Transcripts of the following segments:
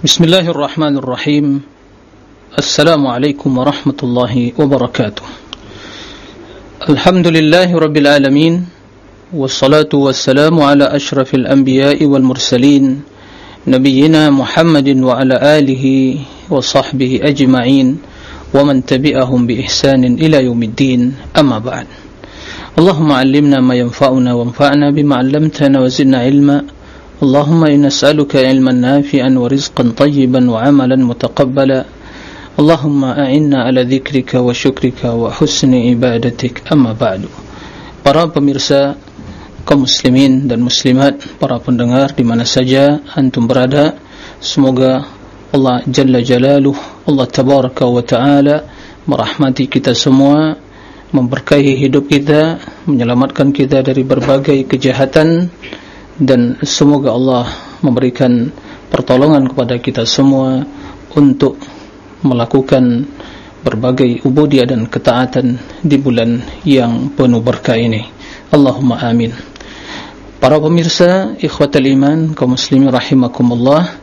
بسم الله الرحمن الرحيم. السلام عليكم ورحمة الله وبركاته. الحمد لله رب العالمين والصلاة والسلام على أشرف الأنبياء والمرسلين نبينا محمد وعلى آله وصحبه أجمعين ومن تبعهم بإحسان إلى يوم الدين أما بعد. اللهم علمنا ما ينفعنا وانفعنا بما علمتنا وزدنا علما. اللهم إنا نسألك علما نافعا ورزقا طيبا وعملا متقبلا اللهم أعنا على ذكرك وشكرك وحسن عبادتك أما بعد para pemirsa kaum muslimin dan muslimat para pendengar di mana saja antum berada semoga Allah Jalla Jalaluh Allah Tabaraka wa Ta'ala merahmati kita semua memberkahi hidup kita menyelamatkan kita dari berbagai kejahatan dan semoga Allah memberikan pertolongan kepada kita semua untuk melakukan berbagai ubudiah dan ketaatan di bulan yang penuh berkah ini. Allahumma amin. Para pemirsa ikhwatal iman kaum muslimin rahimakumullah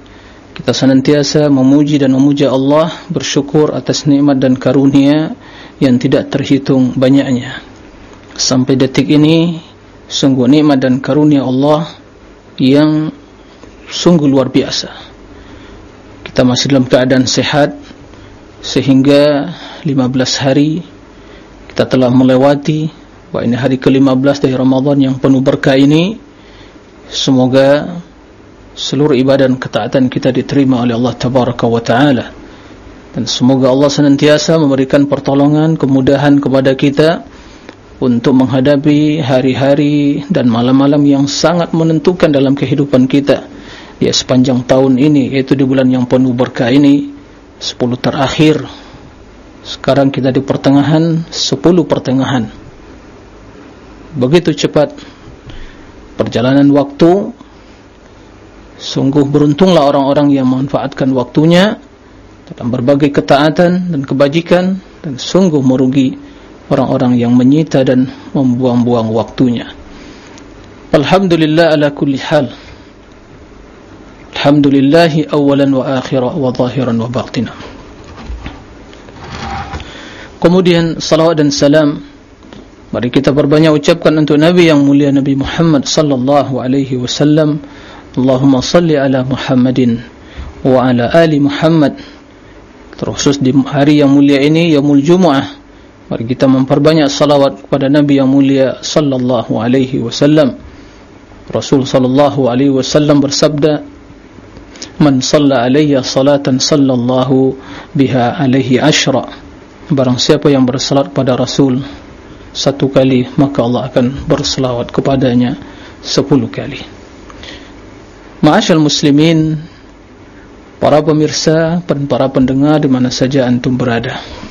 kita senantiasa memuji dan memuja Allah bersyukur atas nikmat dan karunia yang tidak terhitung banyaknya. Sampai detik ini sungguh nikmat dan karunia Allah yang sungguh luar biasa. Kita masih dalam keadaan sehat sehingga 15 hari kita telah melewati wah ini hari ke-15 dari Ramadan yang penuh berkah ini. Semoga seluruh ibadah dan ketaatan kita diterima oleh Allah Tabaraka wa Ta'ala. Dan semoga Allah senantiasa memberikan pertolongan kemudahan kepada kita untuk menghadapi hari-hari dan malam-malam yang sangat menentukan dalam kehidupan kita. Ya sepanjang tahun ini yaitu di bulan yang penuh berkah ini 10 terakhir. Sekarang kita di pertengahan 10 pertengahan. Begitu cepat perjalanan waktu sungguh beruntunglah orang-orang yang memanfaatkan waktunya dalam berbagai ketaatan dan kebajikan dan sungguh merugi orang-orang yang menyita dan membuang-buang waktunya. Alhamdulillah ala kulli hal. Alhamdulillah awalan wa akhiran wa zahiran wa batina. Kemudian salawat dan salam mari kita berbanyak ucapkan untuk Nabi yang mulia Nabi Muhammad sallallahu alaihi wasallam. Allahumma salli ala Muhammadin wa ala ali Muhammad. Terkhusus di hari yang mulia ini yaumul Jumu'ah Mari kita memperbanyak salawat kepada Nabi yang mulia sallallahu alaihi wasallam. Rasul sallallahu alaihi wasallam bersabda, "Man shalla alayya salatan sallallahu biha alaihi ashra." Barang siapa yang bersalat pada Rasul satu kali, maka Allah akan berselawat kepadanya sepuluh kali. Ma'asyal muslimin, para pemirsa dan para pendengar di mana saja antum berada.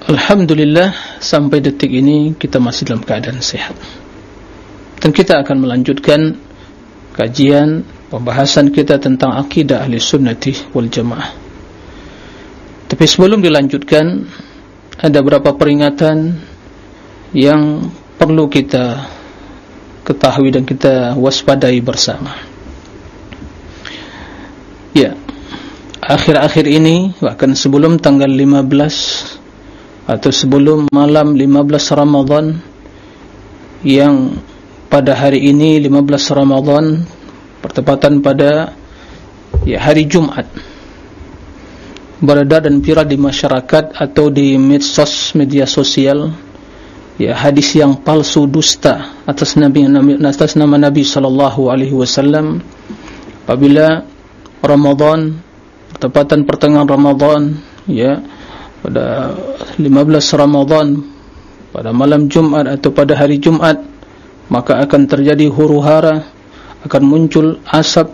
Alhamdulillah sampai detik ini kita masih dalam keadaan sehat dan kita akan melanjutkan kajian pembahasan kita tentang akidah ahli sunnati wal jamaah. Tapi sebelum dilanjutkan ada beberapa peringatan yang perlu kita ketahui dan kita waspadai bersama. Ya akhir-akhir ini bahkan sebelum tanggal 15 atau sebelum malam 15 Ramadhan yang pada hari ini 15 Ramadhan bertepatan pada ya hari Jumat. Berada dan viral di masyarakat atau di medsos media sosial ya hadis yang palsu dusta atas nabi atas nama Nabi sallallahu alaihi wasallam. Apabila Ramadhan bertepatan pertengahan Ramadhan ya pada 15 Ramadhan pada malam Jumat atau pada hari Jumat maka akan terjadi huru hara akan muncul asap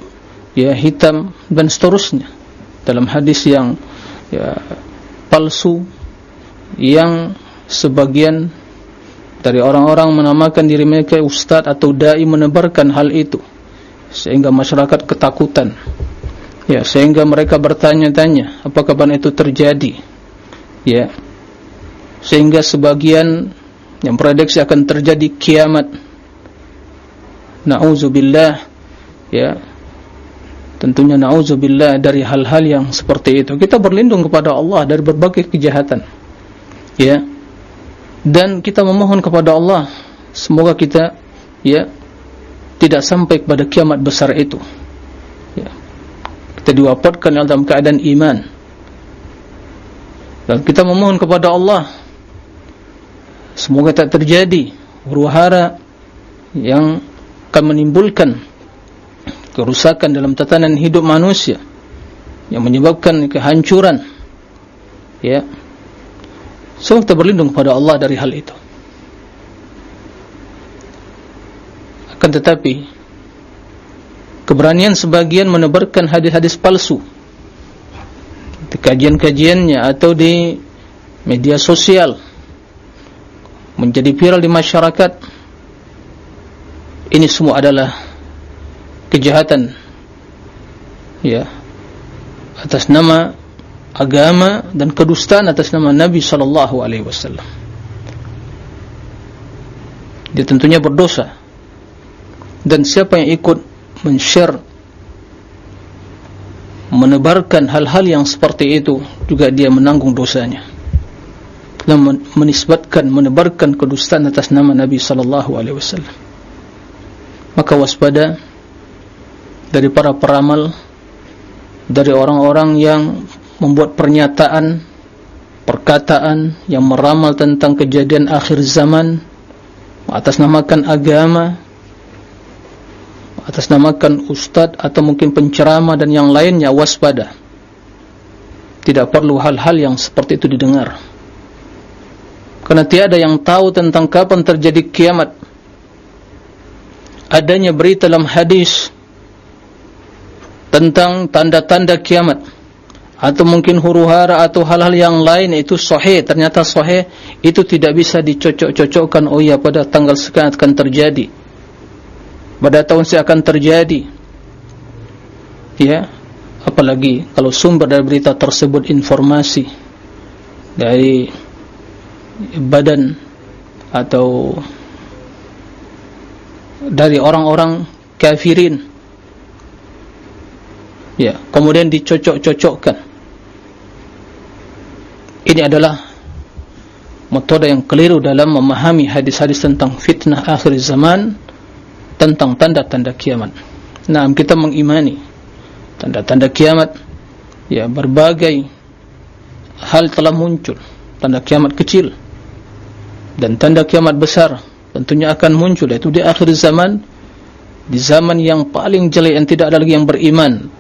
ya hitam dan seterusnya. Dalam hadis yang ya palsu yang sebagian dari orang-orang menamakan diri mereka ustaz atau dai menebarkan hal itu sehingga masyarakat ketakutan. Ya sehingga mereka bertanya-tanya apakah kapan itu terjadi ya. Sehingga sebagian yang prediksi akan terjadi kiamat. Na'udzubillah. Ya. Tentunya na'udzubillah dari hal-hal yang seperti itu. Kita berlindung kepada Allah dari berbagai kejahatan. Ya. Dan kita memohon kepada Allah semoga kita ya tidak sampai kepada kiamat besar itu. Ya. Kita diwafatkan dalam keadaan iman dan kita memohon kepada Allah semoga tak terjadi huru-hara yang akan menimbulkan kerusakan dalam tatanan hidup manusia yang menyebabkan kehancuran. Ya. Semua kita berlindung kepada Allah dari hal itu. Akan tetapi keberanian sebagian menebarkan hadis-hadis palsu di kajian-kajiannya atau di media sosial menjadi viral di masyarakat ini semua adalah kejahatan ya atas nama agama dan kedustaan atas nama Nabi sallallahu alaihi wasallam. Dia tentunya berdosa. Dan siapa yang ikut men-share menebarkan hal-hal yang seperti itu juga dia menanggung dosanya. Dan menisbatkan menebarkan kedustaan atas nama Nabi sallallahu alaihi wasallam. Maka waspada dari para peramal dari orang-orang yang membuat pernyataan perkataan yang meramal tentang kejadian akhir zaman atas namakan agama atas namakan ustad atau mungkin penceramah dan yang lainnya waspada. Tidak perlu hal-hal yang seperti itu didengar. Karena tiada yang tahu tentang kapan terjadi kiamat. Adanya berita dalam hadis tentang tanda-tanda kiamat. Atau mungkin huru-hara atau hal-hal yang lain itu sahih. Ternyata sahih itu tidak bisa dicocok-cocokkan. Oh ya pada tanggal sekian akan terjadi pada tahun ini akan terjadi. Ya. Apalagi kalau sumber dari berita tersebut informasi dari badan atau dari orang-orang kafirin. Ya. Kemudian dicocok-cocokkan. Ini adalah metode yang keliru dalam memahami hadis-hadis tentang fitnah akhir zaman tentang tanda-tanda kiamat. Nah kita mengimani tanda-tanda kiamat. Ya berbagai hal telah muncul. Tanda kiamat kecil dan tanda kiamat besar tentunya akan muncul yaitu di akhir zaman di zaman yang paling jelek yang tidak ada lagi yang beriman.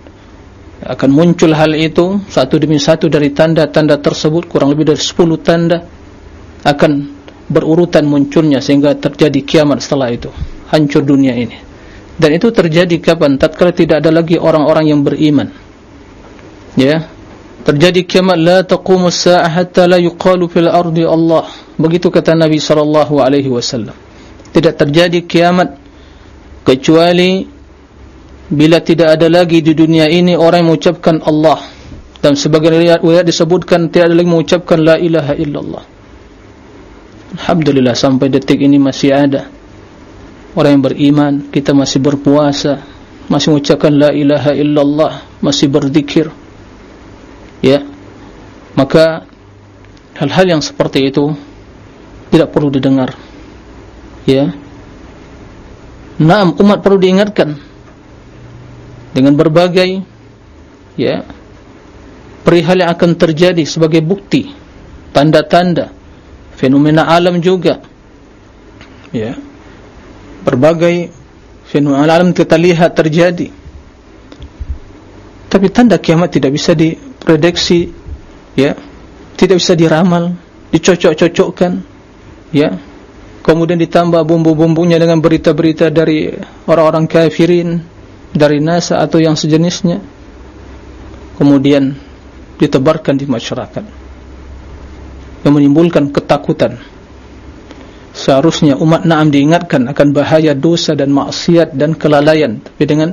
Akan muncul hal itu satu demi satu dari tanda-tanda tersebut kurang lebih dari 10 tanda akan berurutan munculnya sehingga terjadi kiamat setelah itu hancur dunia ini. Dan itu terjadi kapan? Tatkala tidak ada lagi orang-orang yang beriman. Ya? Terjadi kiamat la taqumu as-saa'ah hatta la yuqalu fil ardi Allah. Begitu kata Nabi sallallahu alaihi wasallam. Tidak terjadi kiamat kecuali bila tidak ada lagi di dunia ini orang yang mengucapkan Allah. Dan sebagian riwayat disebutkan tidak ada lagi mengucapkan la ilaha illallah. Alhamdulillah sampai detik ini masih ada orang yang beriman kita masih berpuasa masih mengucapkan la ilaha illallah masih berzikir. Ya. Maka hal-hal yang seperti itu tidak perlu didengar. Ya. Naam umat perlu diingatkan dengan berbagai ya perihal yang akan terjadi sebagai bukti tanda-tanda fenomena alam juga. Ya berbagai fenomena alam kita lihat terjadi. Tapi tanda kiamat tidak bisa diprediksi ya. Tidak bisa diramal dicocok-cocokkan ya. Kemudian ditambah bumbu-bumbunya dengan berita-berita dari orang-orang kafirin dari NASA atau yang sejenisnya. Kemudian ditebarkan di masyarakat. Yang menimbulkan ketakutan seharusnya umat na'am diingatkan akan bahaya dosa dan maksiat dan kelalaian. Tapi dengan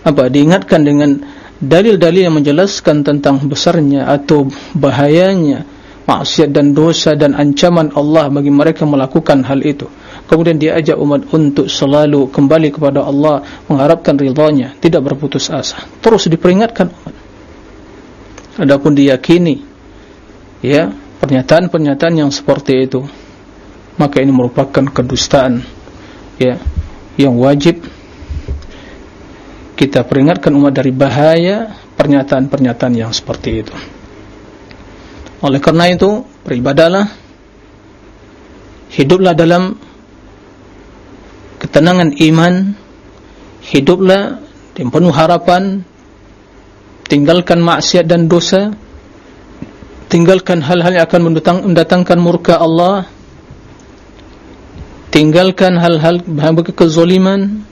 apa diingatkan dengan dalil-dalil yang menjelaskan tentang besarnya atau bahayanya maksiat dan dosa dan ancaman Allah bagi mereka melakukan hal itu. Kemudian dia ajak umat untuk selalu kembali kepada Allah mengharapkan ridhanya tidak berputus asa. Terus diperingatkan adapun diyakini ya pernyataan-pernyataan yang seperti itu maka ini merupakan kedustaan ya yang wajib kita peringatkan umat dari bahaya pernyataan-pernyataan yang seperti itu. Oleh karena itu beribadalah hiduplah dalam ketenangan iman hiduplah dengan penuh harapan tinggalkan maksiat dan dosa tinggalkan hal-hal yang akan mendatangkan murka Allah tinggalkan hal-hal bagi kezaliman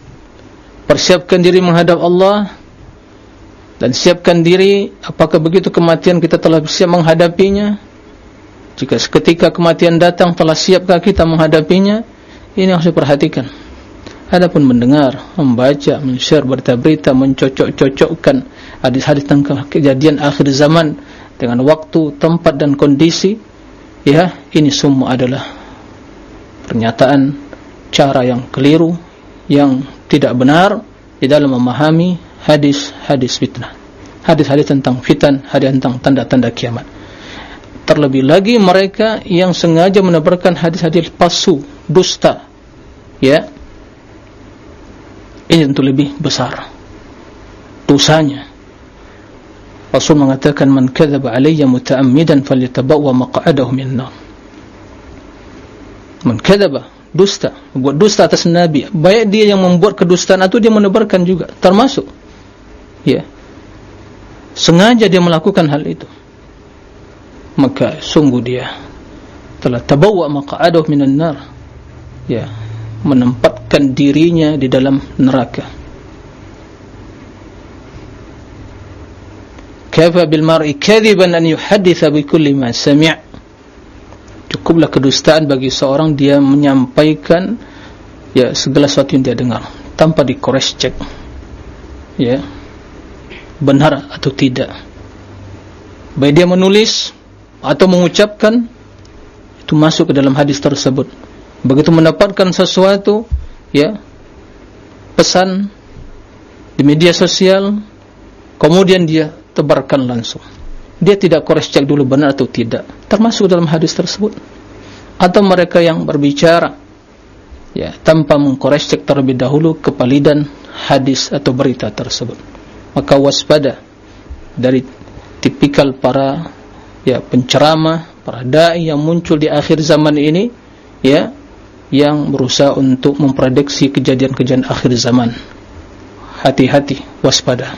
persiapkan diri menghadap Allah. Dan siapkan diri apakah begitu kematian kita telah siap menghadapinya. Jika seketika kematian datang telah siapkah kita menghadapinya? Ini harus diperhatikan. Adapun mendengar, membaca, men-share berita-berita, mencocok-cocokkan hadis-hadis tentang kejadian akhir zaman dengan waktu, tempat dan kondisi ya, ini semua adalah pernyataan cara yang keliru yang tidak benar di dalam memahami hadis-hadis fitnah. Hadis-hadis tentang fitan, hadis tentang tanda-tanda kiamat. Terlebih lagi mereka yang sengaja menebarkan hadis-hadis palsu, dusta ya. Ini tentu lebih besar dosanya. Rasul mengatakan man kadzaba alayya muta'ammidan falyatabawwa maq'adahu min nar kadzaba dusta buat dusta atas nabi. Baik dia yang membuat kedustaan atau dia menebarkan juga termasuk ya sengaja dia melakukan hal itu. Maka sungguh dia telah tabawa maq'adahu minan nar ya menempatkan dirinya di dalam neraka. Kafa bil mar'i kadhiban an yuhadditha bi kulli ma sami' cukuplah kedustaan bagi seorang dia menyampaikan ya segala sesuatu yang dia dengar. Tanpa di cross check. Ya. Benar atau tidak. Baik dia menulis atau mengucapkan itu masuk ke dalam hadis tersebut. Begitu mendapatkan sesuatu ya pesan di media sosial kemudian dia tebarkan langsung dia tidak cross check dulu benar atau tidak termasuk dalam hadis tersebut atau mereka yang berbicara ya tanpa mengkores cek terlebih dahulu kepalidan hadis atau berita tersebut maka waspada dari tipikal para ya penceramah, para dai yang muncul di akhir zaman ini ya yang berusaha untuk memprediksi kejadian-kejadian akhir zaman. Hati-hati, waspada.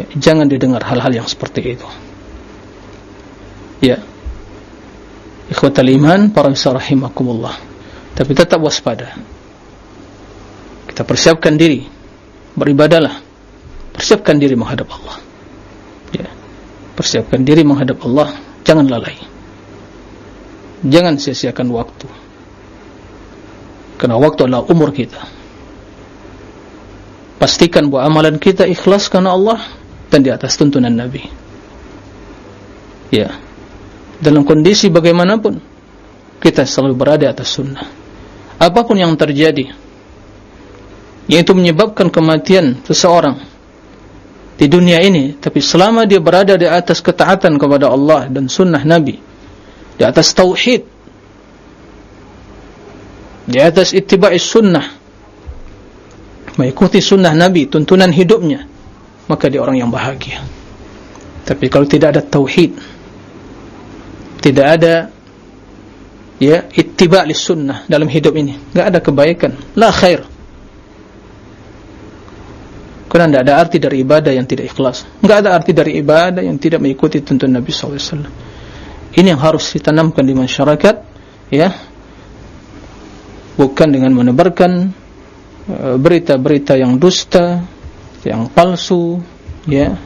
Ya, jangan didengar hal-hal yang seperti itu. Ya. Ikhwatal iman, para rahimakumullah. Tapi tetap waspada. Kita persiapkan diri, beribadalah. Persiapkan diri menghadap Allah. Persiapkan diri menghadap Allah. Jangan lalai. Jangan sia-siakan waktu. Karena waktu adalah umur kita. Pastikan bahwa amalan kita ikhlas karena Allah dan di atas tuntunan Nabi. Ya dalam kondisi bagaimanapun kita selalu berada atas sunnah. Apapun yang terjadi yaitu menyebabkan kematian seseorang di dunia ini tapi selama dia berada di atas ketaatan kepada Allah dan sunnah Nabi di atas tauhid di atas ittiba'is sunnah mengikuti sunnah Nabi tuntunan hidupnya maka dia orang yang bahagia. Tapi kalau tidak ada tauhid tidak ada ya ittiba' sunnah dalam hidup ini. Enggak ada kebaikan. La khair. Karena tidak ada arti dari ibadah yang tidak ikhlas. Tidak ada arti dari ibadah yang tidak mengikuti tuntun Nabi SAW. Ini yang harus ditanamkan di masyarakat, ya, bukan dengan menebarkan uh, berita-berita yang dusta, yang palsu, ya,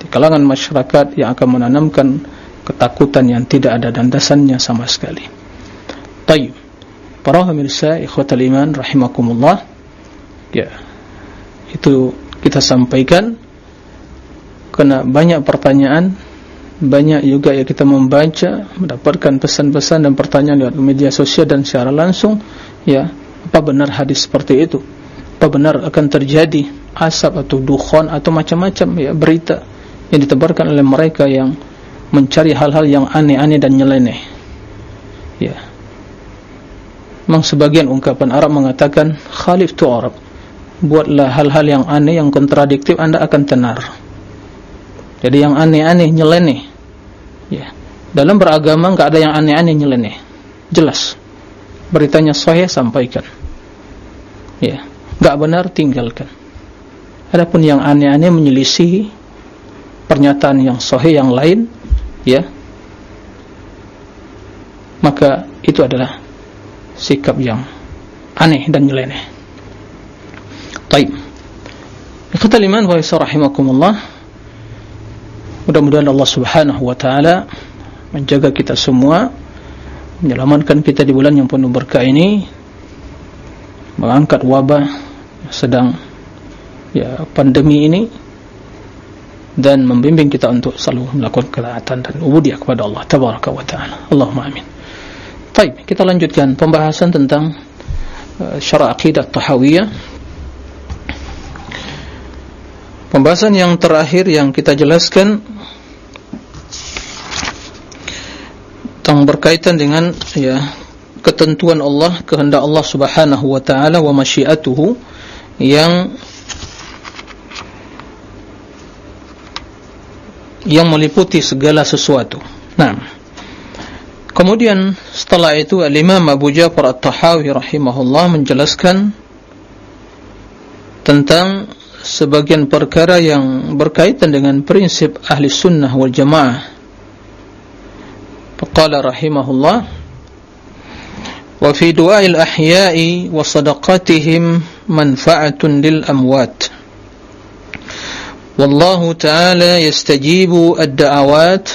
di kalangan masyarakat yang akan menanamkan ketakutan yang tidak ada dandasannya sama sekali. Taib. Para pemirsa, ikhwatal iman, rahimakumullah, ya, itu kita sampaikan. Karena banyak pertanyaan banyak juga yang kita membaca mendapatkan pesan-pesan dan pertanyaan lewat media sosial dan secara langsung. Ya apa benar hadis seperti itu? Apa benar akan terjadi asap atau dukhon atau macam-macam ya berita yang ditebarkan oleh mereka yang mencari hal-hal yang aneh-aneh dan nyeleneh. Ya. Memang sebagian ungkapan Arab mengatakan khalif tu Arab buatlah hal-hal yang aneh yang kontradiktif anda akan tenar. Jadi yang aneh-aneh nyeleneh. Ya. Dalam beragama enggak ada yang aneh-aneh nyeleneh. Jelas. Beritanya sahih sampaikan. Ya. Enggak benar tinggalkan. Adapun yang aneh-aneh menyelisih pernyataan yang sahih yang lain ya. Maka itu adalah sikap yang aneh dan nyeleneh. Taib. Kata liman wa rahimakumullah. Mudah-mudahan Allah subhanahu wa ta'ala menjaga kita semua menyelamatkan kita di bulan yang penuh berkah ini mengangkat wabah sedang ya pandemi ini dan membimbing kita untuk selalu melakukan ketaatan dan ubudiyah kepada Allah tabaraka wa taala. Allahumma amin. Baik, kita lanjutkan pembahasan tentang uh, syara' aqidah tahawiyah. Pembahasan yang terakhir yang kita jelaskan tentang berkaitan dengan ya ketentuan Allah, kehendak Allah Subhanahu wa taala wa masyiatuhu yang yang meliputi segala sesuatu. Nah, kemudian setelah itu Al-Imam Abu Ja'far At-Tahawi rahimahullah menjelaskan tentang sebagian perkara yang berkaitan dengan prinsip ahli sunnah wal jamaah. Faqala rahimahullah wa fi du'a'il ahya'i wa sadaqatihim manfa'atun lil amwat. والله تعالى يستجيب الدعوات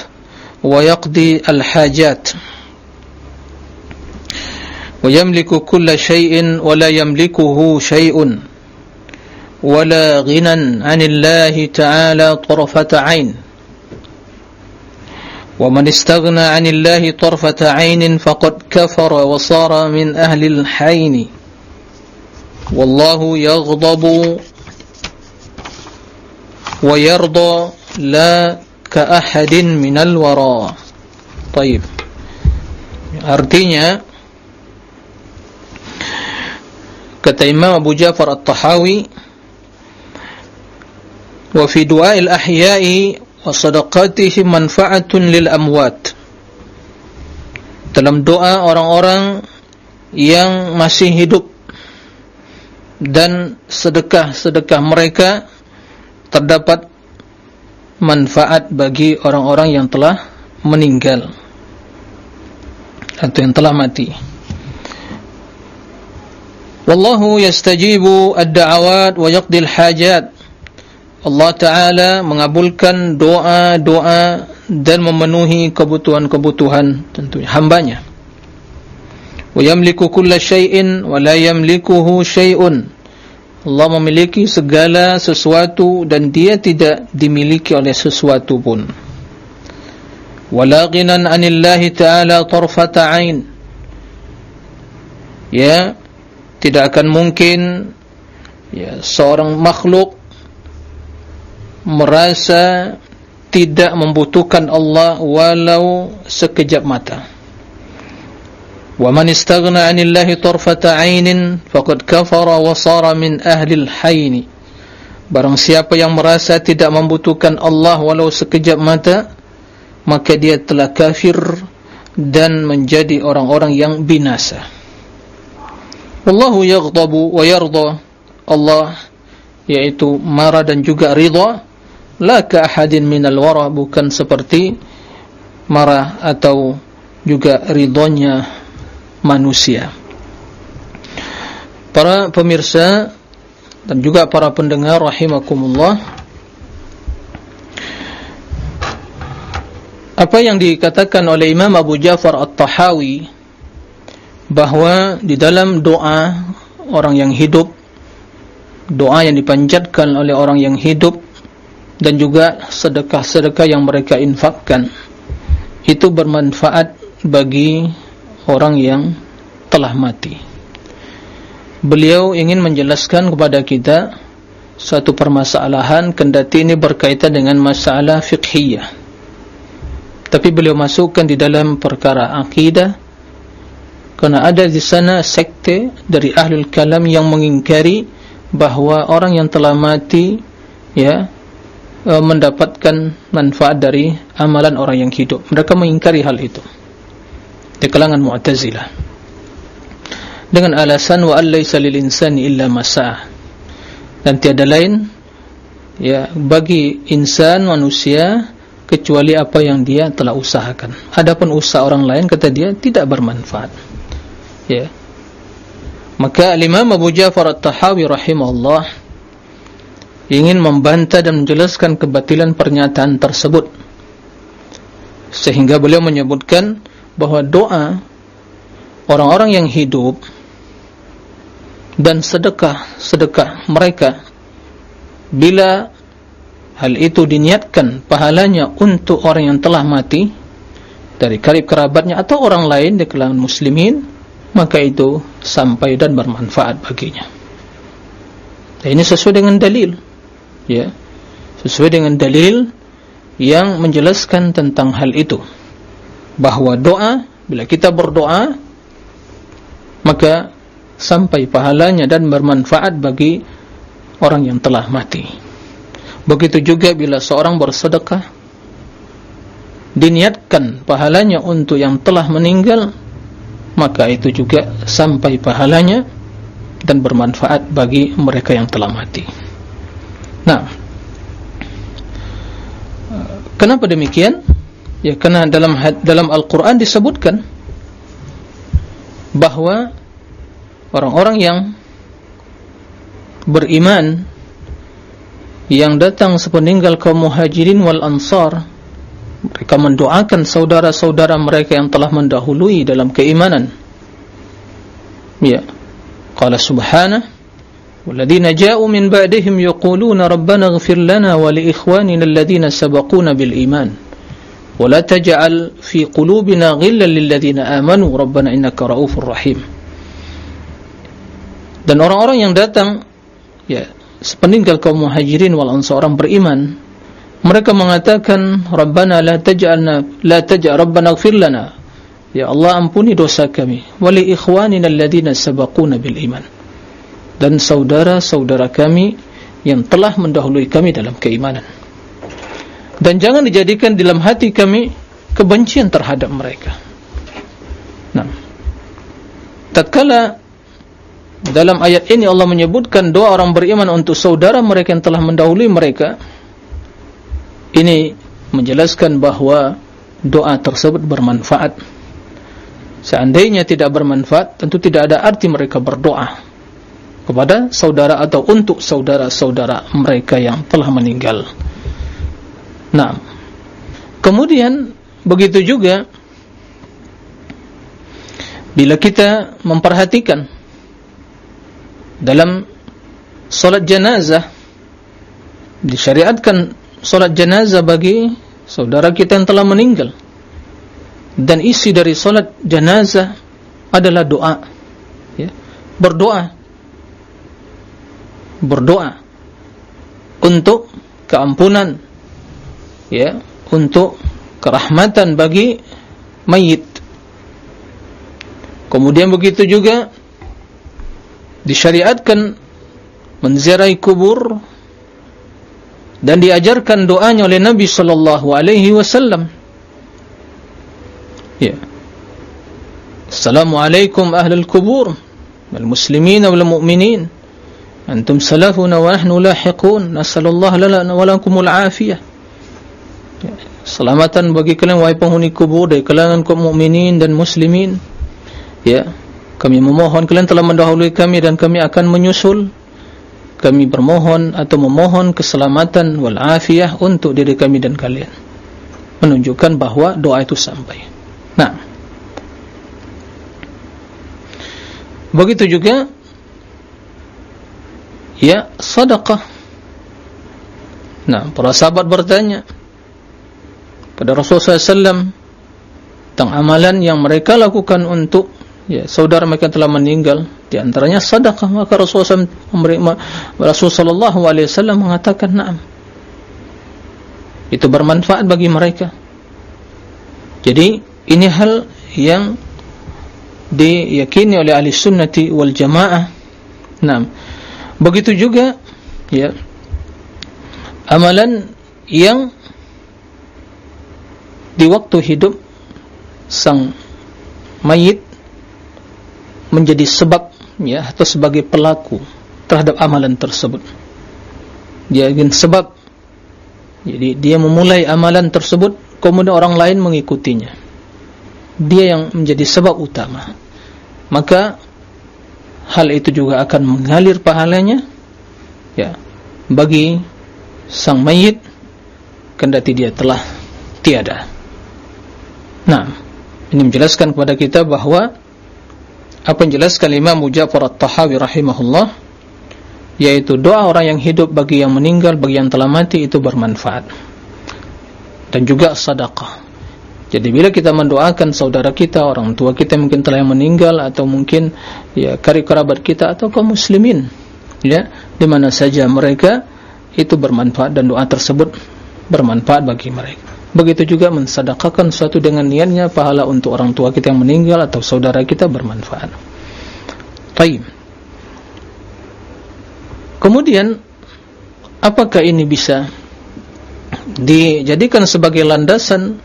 ويقضي الحاجات. ويملك كل شيء ولا يملكه شيء. ولا غنى عن الله تعالى طرفة عين. ومن استغنى عن الله طرفة عين فقد كفر وصار من أهل الحين. والله يغضب la ka ahadin minal wara. Baik. Artinya kata Imam Abu Ja'far At-Tahawi wa fi du'a'il ahya'i wa sadaqatihim manfa'atun lil amwat. Dalam doa orang-orang yang masih hidup dan sedekah-sedekah mereka terdapat manfaat bagi orang-orang yang telah meninggal atau yang telah mati. Wallahu yastajibu ad-da'awat wa yaqdi al-hajat. Allah Ta'ala mengabulkan doa-doa dan memenuhi kebutuhan-kebutuhan tentunya hambanya. Wa yamliku kulla syai'in wa la yamlikuhu syai'un. Allah memiliki segala sesuatu dan dia tidak dimiliki oleh sesuatu pun. Wala ghinan anillahi ta'ala tarfata ain. Ya, tidak akan mungkin ya seorang makhluk merasa tidak membutuhkan Allah walau sekejap mata. ومن استغنى عن الله طرفة عين فقد كفر وصار من أهل الحين Barang siapa yang merasa tidak membutuhkan Allah walau sekejap mata Maka dia telah kafir dan menjadi orang-orang yang binasa Wallahu yaghdabu wa yarda Allah yaitu marah dan juga ridha La ka ahadin minal wara bukan seperti marah atau juga ridhonya manusia. Para pemirsa dan juga para pendengar rahimakumullah. Apa yang dikatakan oleh Imam Abu Ja'far At-Tahawi bahwa di dalam doa orang yang hidup doa yang dipanjatkan oleh orang yang hidup dan juga sedekah-sedekah yang mereka infakkan itu bermanfaat bagi orang yang telah mati. Beliau ingin menjelaskan kepada kita suatu permasalahan kendati ini berkaitan dengan masalah fiqhiyah. Tapi beliau masukkan di dalam perkara akidah kerana ada di sana sekte dari ahlul kalam yang mengingkari bahawa orang yang telah mati ya e, mendapatkan manfaat dari amalan orang yang hidup. Mereka mengingkari hal itu di kalangan mu'tazilah. Dengan alasan wa allaysa lil insani illa masa' dan tiada lain ya bagi insan manusia kecuali apa yang dia telah usahakan. Adapun usaha orang lain kata dia tidak bermanfaat. Ya. Maka Imam Abu Ja'far At-Tahawi rahimahullah ingin membantah dan menjelaskan kebatilan pernyataan tersebut. Sehingga beliau menyebutkan bahwa doa orang-orang yang hidup dan sedekah-sedekah mereka bila hal itu diniatkan pahalanya untuk orang yang telah mati dari karib kerabatnya atau orang lain di kalangan muslimin maka itu sampai dan bermanfaat baginya. Dan ini sesuai dengan dalil ya. Sesuai dengan dalil yang menjelaskan tentang hal itu bahawa doa bila kita berdoa maka sampai pahalanya dan bermanfaat bagi orang yang telah mati. Begitu juga bila seorang bersedekah diniatkan pahalanya untuk yang telah meninggal maka itu juga sampai pahalanya dan bermanfaat bagi mereka yang telah mati. Nah, kenapa demikian? Ya, karena dalam dalam Al-Quran disebutkan bahawa orang-orang yang beriman yang datang sepeninggal kaum muhajirin wal ansar mereka mendoakan saudara-saudara mereka yang telah mendahului dalam keimanan ya qala subhanahu والذين جاءوا من بعدهم يقولون ربنا اغفر لنا ولإخواننا الذين سبقونا بالإيمان ولا تجعل في قلوبنا غلا للذين آمنوا ربنا إنك رؤوف رحيم dan orang-orang yang datang ya sepeninggal kaum muhajirin wal ansar orang beriman mereka mengatakan rabbana la taj'alna la taj'al rabbana ighfir lana ya Allah ampuni dosa kami wa li ikhwanina alladhina sabaquna bil iman dan saudara-saudara kami yang telah mendahului kami dalam keimanan dan jangan dijadikan dalam hati kami kebencian terhadap mereka. Nah. Tatkala dalam ayat ini Allah menyebutkan doa orang beriman untuk saudara mereka yang telah mendahului mereka ini menjelaskan bahawa doa tersebut bermanfaat. Seandainya tidak bermanfaat tentu tidak ada arti mereka berdoa kepada saudara atau untuk saudara-saudara mereka yang telah meninggal nah kemudian begitu juga bila kita memperhatikan dalam solat jenazah disyariatkan solat jenazah bagi saudara kita yang telah meninggal. Dan isi dari solat jenazah adalah doa. Ya. berdoa. Berdoa untuk keampunan ya untuk kerahmatan bagi mayit kemudian begitu juga disyariatkan menziarahi kubur dan diajarkan doanya oleh Nabi sallallahu alaihi wasallam. Ya. Assalamualaikum ahlul kubur wal muslimin wal mu'minin. Antum salafuna wa nahnu lahiqun. Nasallallahu lana wa lakumul afiyah. Selamatan bagi kalian wahai penghuni kubur dari kalangan kaum mukminin dan muslimin. Ya. Kami memohon kalian telah mendahului kami dan kami akan menyusul. Kami bermohon atau memohon keselamatan wal afiyah untuk diri kami dan kalian. Menunjukkan bahawa doa itu sampai. Nah. Begitu juga ya sedekah. Nah, para sahabat bertanya pada Rasulullah SAW tentang amalan yang mereka lakukan untuk ya saudara mereka telah meninggal di antaranya sedekah. Maka Rasulullah memberi Rasulullah wasallam mengatakan na'am. Itu bermanfaat bagi mereka. Jadi ini hal yang diyakini oleh ahli sunnati wal jamaah. Na'am. Begitu juga ya amalan yang di waktu hidup sang mayit menjadi sebab ya atau sebagai pelaku terhadap amalan tersebut. Dia ingin sebab. Jadi dia memulai amalan tersebut kemudian orang lain mengikutinya. Dia yang menjadi sebab utama. Maka hal itu juga akan mengalir pahalanya ya bagi sang mayit kendati dia telah tiada nah ini menjelaskan kepada kita bahawa apa yang jelaskan Imam Mujafar At-Tahawi rahimahullah yaitu doa orang yang hidup bagi yang meninggal bagi yang telah mati itu bermanfaat. Dan juga sedekah. Jadi bila kita mendoakan saudara kita orang tua kita mungkin telah meninggal atau mungkin ya kari kerabat kita atau kaum muslimin ya di mana saja mereka itu bermanfaat dan doa tersebut bermanfaat bagi mereka begitu juga mensedekahkan sesuatu dengan niatnya pahala untuk orang tua kita yang meninggal atau saudara kita bermanfaat. Baik kemudian apakah ini bisa dijadikan sebagai landasan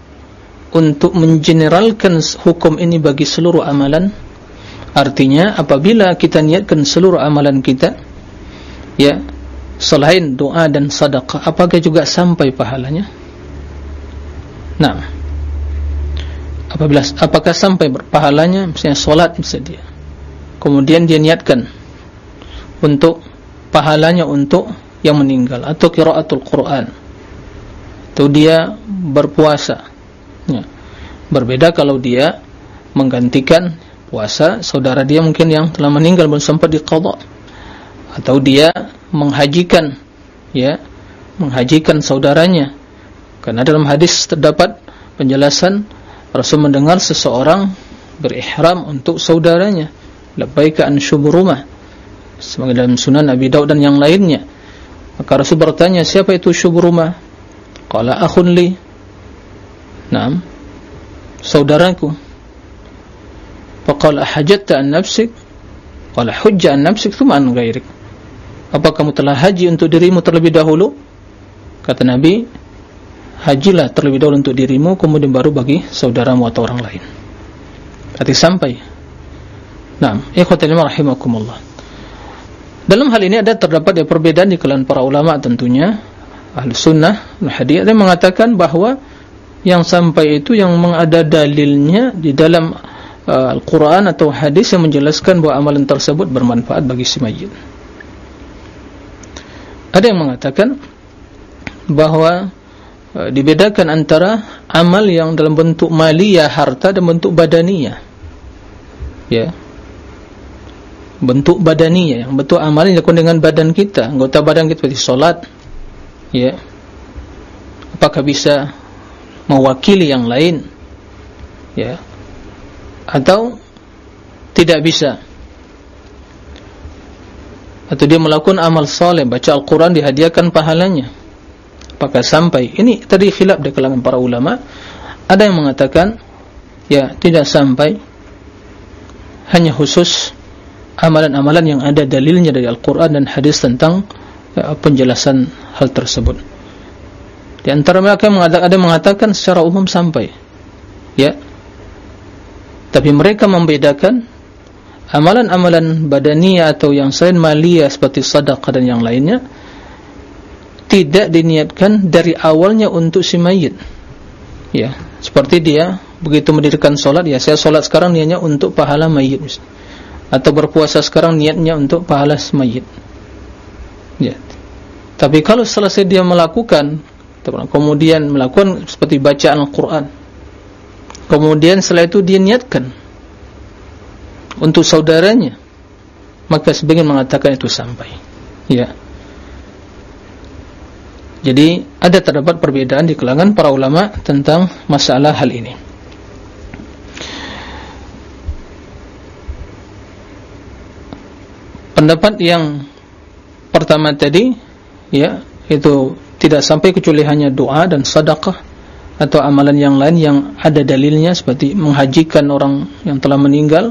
untuk mengeneralkan hukum ini bagi seluruh amalan? Artinya apabila kita niatkan seluruh amalan kita ya selain doa dan sedekah apakah juga sampai pahalanya Nah, apabila apakah sampai berpahalanya, misalnya solat misalnya dia, kemudian dia niatkan untuk pahalanya untuk yang meninggal atau kiraatul Quran, atau dia berpuasa. Ya. Berbeda kalau dia menggantikan puasa saudara dia mungkin yang telah meninggal belum sempat diqadha. Atau dia menghajikan ya menghajikan saudaranya Karena dalam hadis terdapat penjelasan Rasul mendengar seseorang berihram untuk saudaranya. Labbaika an syuburumah. Sebagai dalam sunan Nabi Daud dan yang lainnya. Maka Rasul bertanya, siapa itu syuburumah? Qala akhun li. Naam. Saudaraku. Faqala hajjatta an nafsik. Qala hujja an nafsik thumma an ghairik. Apa kamu telah haji untuk dirimu terlebih dahulu? Kata Nabi, hajilah terlebih dahulu untuk dirimu kemudian baru bagi saudaramu atau orang lain. Berarti sampai. Nah ikhwatul iman rahimakumullah. Dalam hal ini ada terdapat ya perbedaan di kalangan para ulama tentunya. Ahli sunnah hadis ada mengatakan bahawa yang sampai itu yang mengada dalilnya di dalam uh, Al-Quran atau hadis yang menjelaskan bahawa amalan tersebut bermanfaat bagi si majid ada yang mengatakan bahawa Eh, dibedakan antara amal yang dalam bentuk maliyah harta dan bentuk badaniyah. Ya. Bentuk badaniyah yang bentuk amal yang dilakukan dengan badan kita anggota badan kita seperti solat ya. Apakah bisa mewakili yang lain ya. Atau tidak bisa. Atau dia melakukan amal soleh baca Al-Quran dihadiahkan pahalanya apakah sampai ini? Tadi khilaf di kalangan para ulama. Ada yang mengatakan ya tidak sampai hanya khusus amalan-amalan yang ada dalilnya dari Al-Quran dan hadis tentang ya, penjelasan hal tersebut. Di antara mereka ada yang mengatakan secara umum sampai ya. Tapi mereka membedakan amalan-amalan badaniyah atau yang selain maliyah seperti sadaqah dan yang lainnya tidak diniatkan dari awalnya untuk si mayit. Ya seperti dia begitu mendirikan solat ya saya solat sekarang niatnya untuk pahala mayit atau berpuasa sekarang niatnya untuk pahala si mayit. Ya. Tapi kalau selesai dia melakukan kemudian melakukan seperti bacaan Al-Quran. Kemudian setelah itu dia niatkan untuk saudaranya. Maka sebagian mengatakan itu sampai. Ya jadi ada terdapat perbedaan di kalangan para ulama tentang masalah hal ini. Pendapat yang pertama tadi, ya, itu tidak sampai kecuali hanya doa dan sedekah atau amalan yang lain yang ada dalilnya seperti menghajikan orang yang telah meninggal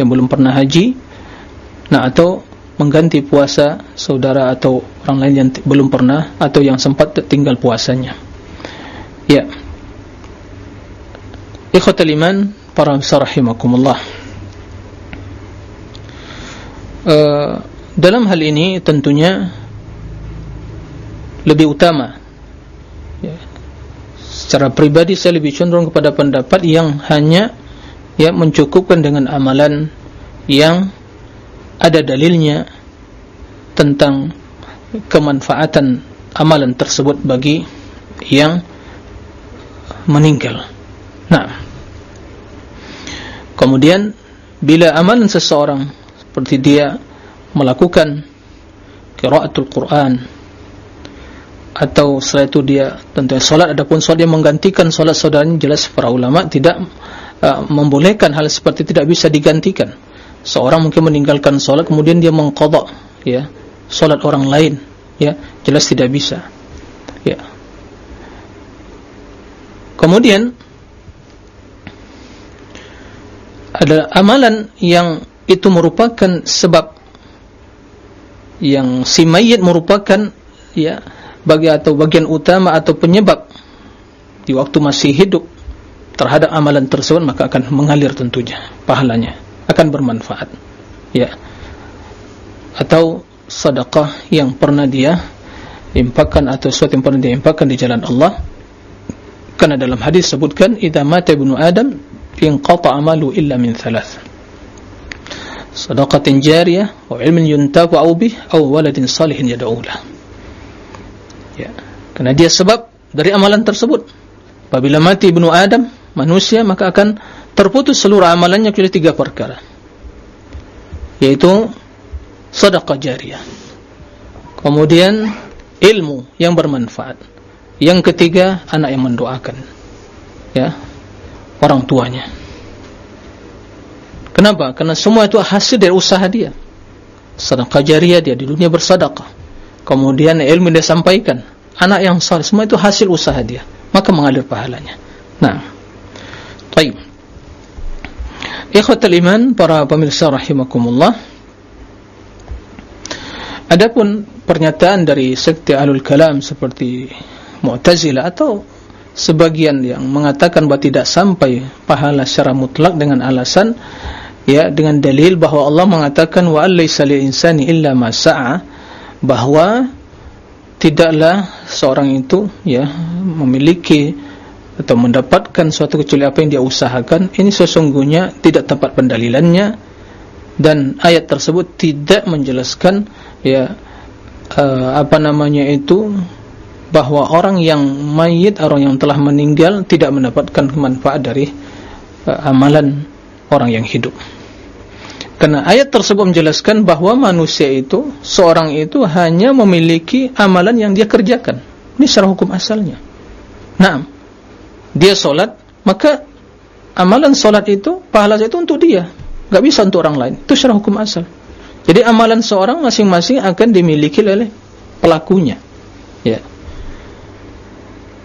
yang belum pernah haji, nah atau mengganti puasa saudara atau orang lain yang belum pernah atau yang sempat tinggal puasanya. Ya. Ikhwatal iman para rahimakumullah. Uh, dalam hal ini tentunya lebih utama ya, secara pribadi saya lebih cenderung kepada pendapat yang hanya ya mencukupkan dengan amalan yang ada dalilnya tentang kemanfaatan amalan tersebut bagi yang meninggal. Nah, kemudian bila amalan seseorang seperti dia melakukan qiraatul Quran atau setelah itu dia tentunya solat adapun solat yang menggantikan solat saudaranya jelas para ulama tidak uh, membolehkan hal seperti tidak bisa digantikan seorang mungkin meninggalkan solat kemudian dia mengqadha ya. Solat orang lain ya. Jelas tidak bisa ya. Kemudian ada amalan yang itu merupakan sebab yang si mayit merupakan ya bagi atau bagian utama atau penyebab di waktu masih hidup terhadap amalan tersebut maka akan mengalir tentunya pahalanya akan bermanfaat. Ya. Atau sedekah yang pernah dia impakkan atau sesuatu yang pernah dia impakkan di jalan Allah. Karena dalam hadis sebutkan idza mata ibnu adam inqata amalu illa min thalath. Sadaqatin jariyah wa ilmin yuntafa'u bih aw waladin salihin yad'u lahu ya. Karena dia sebab dari amalan tersebut. Apabila mati ibnu Adam, manusia, maka akan terputus seluruh amalannya kecuali tiga perkara. Yaitu sedekah jariah. Kemudian ilmu yang bermanfaat. Yang ketiga, anak yang mendoakan. Ya. Orang tuanya. Kenapa? Karena semua itu hasil dari usaha dia. Sedekah jariah dia di dunia bersedekah. Kemudian ilmu dia sampaikan anak yang saleh semua itu hasil usaha dia maka mengalir pahalanya nah baik ikhwatul iman para pemirsa rahimakumullah. Adapun pernyataan dari sekte alul kalam seperti mu'tazilah atau sebagian yang mengatakan bahawa tidak sampai pahala secara mutlak dengan alasan ya dengan dalil bahawa Allah mengatakan wa alaysa lil insani illa ma sa'a bahawa tidaklah seorang itu ya memiliki atau mendapatkan suatu kecuali apa yang dia usahakan ini sesungguhnya tidak tepat pendalilannya dan ayat tersebut tidak menjelaskan ya uh, apa namanya itu bahwa orang yang mayit orang yang telah meninggal tidak mendapatkan manfaat dari uh, amalan orang yang hidup Karena ayat tersebut menjelaskan bahawa manusia itu, seorang itu hanya memiliki amalan yang dia kerjakan. Ini secara hukum asalnya. Nah, dia solat, maka amalan solat itu, pahala itu untuk dia. Gak bisa untuk orang lain. Itu secara hukum asal. Jadi amalan seorang masing-masing akan dimiliki oleh pelakunya. Ya.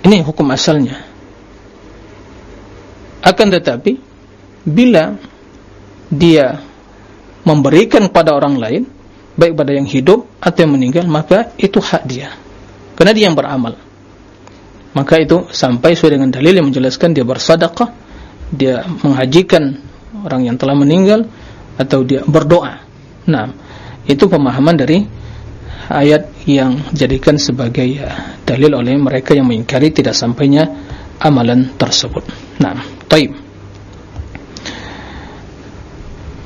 Ini hukum asalnya. Akan tetapi, bila dia memberikan kepada orang lain baik pada yang hidup atau yang meninggal maka itu hak dia karena dia yang beramal maka itu sampai sesuai dengan dalil yang menjelaskan dia bersadaqah dia menghajikan orang yang telah meninggal atau dia berdoa. Nah itu pemahaman dari ayat yang dijadikan sebagai ya, dalil oleh mereka yang mengingkari tidak sampainya amalan tersebut. Nah taib.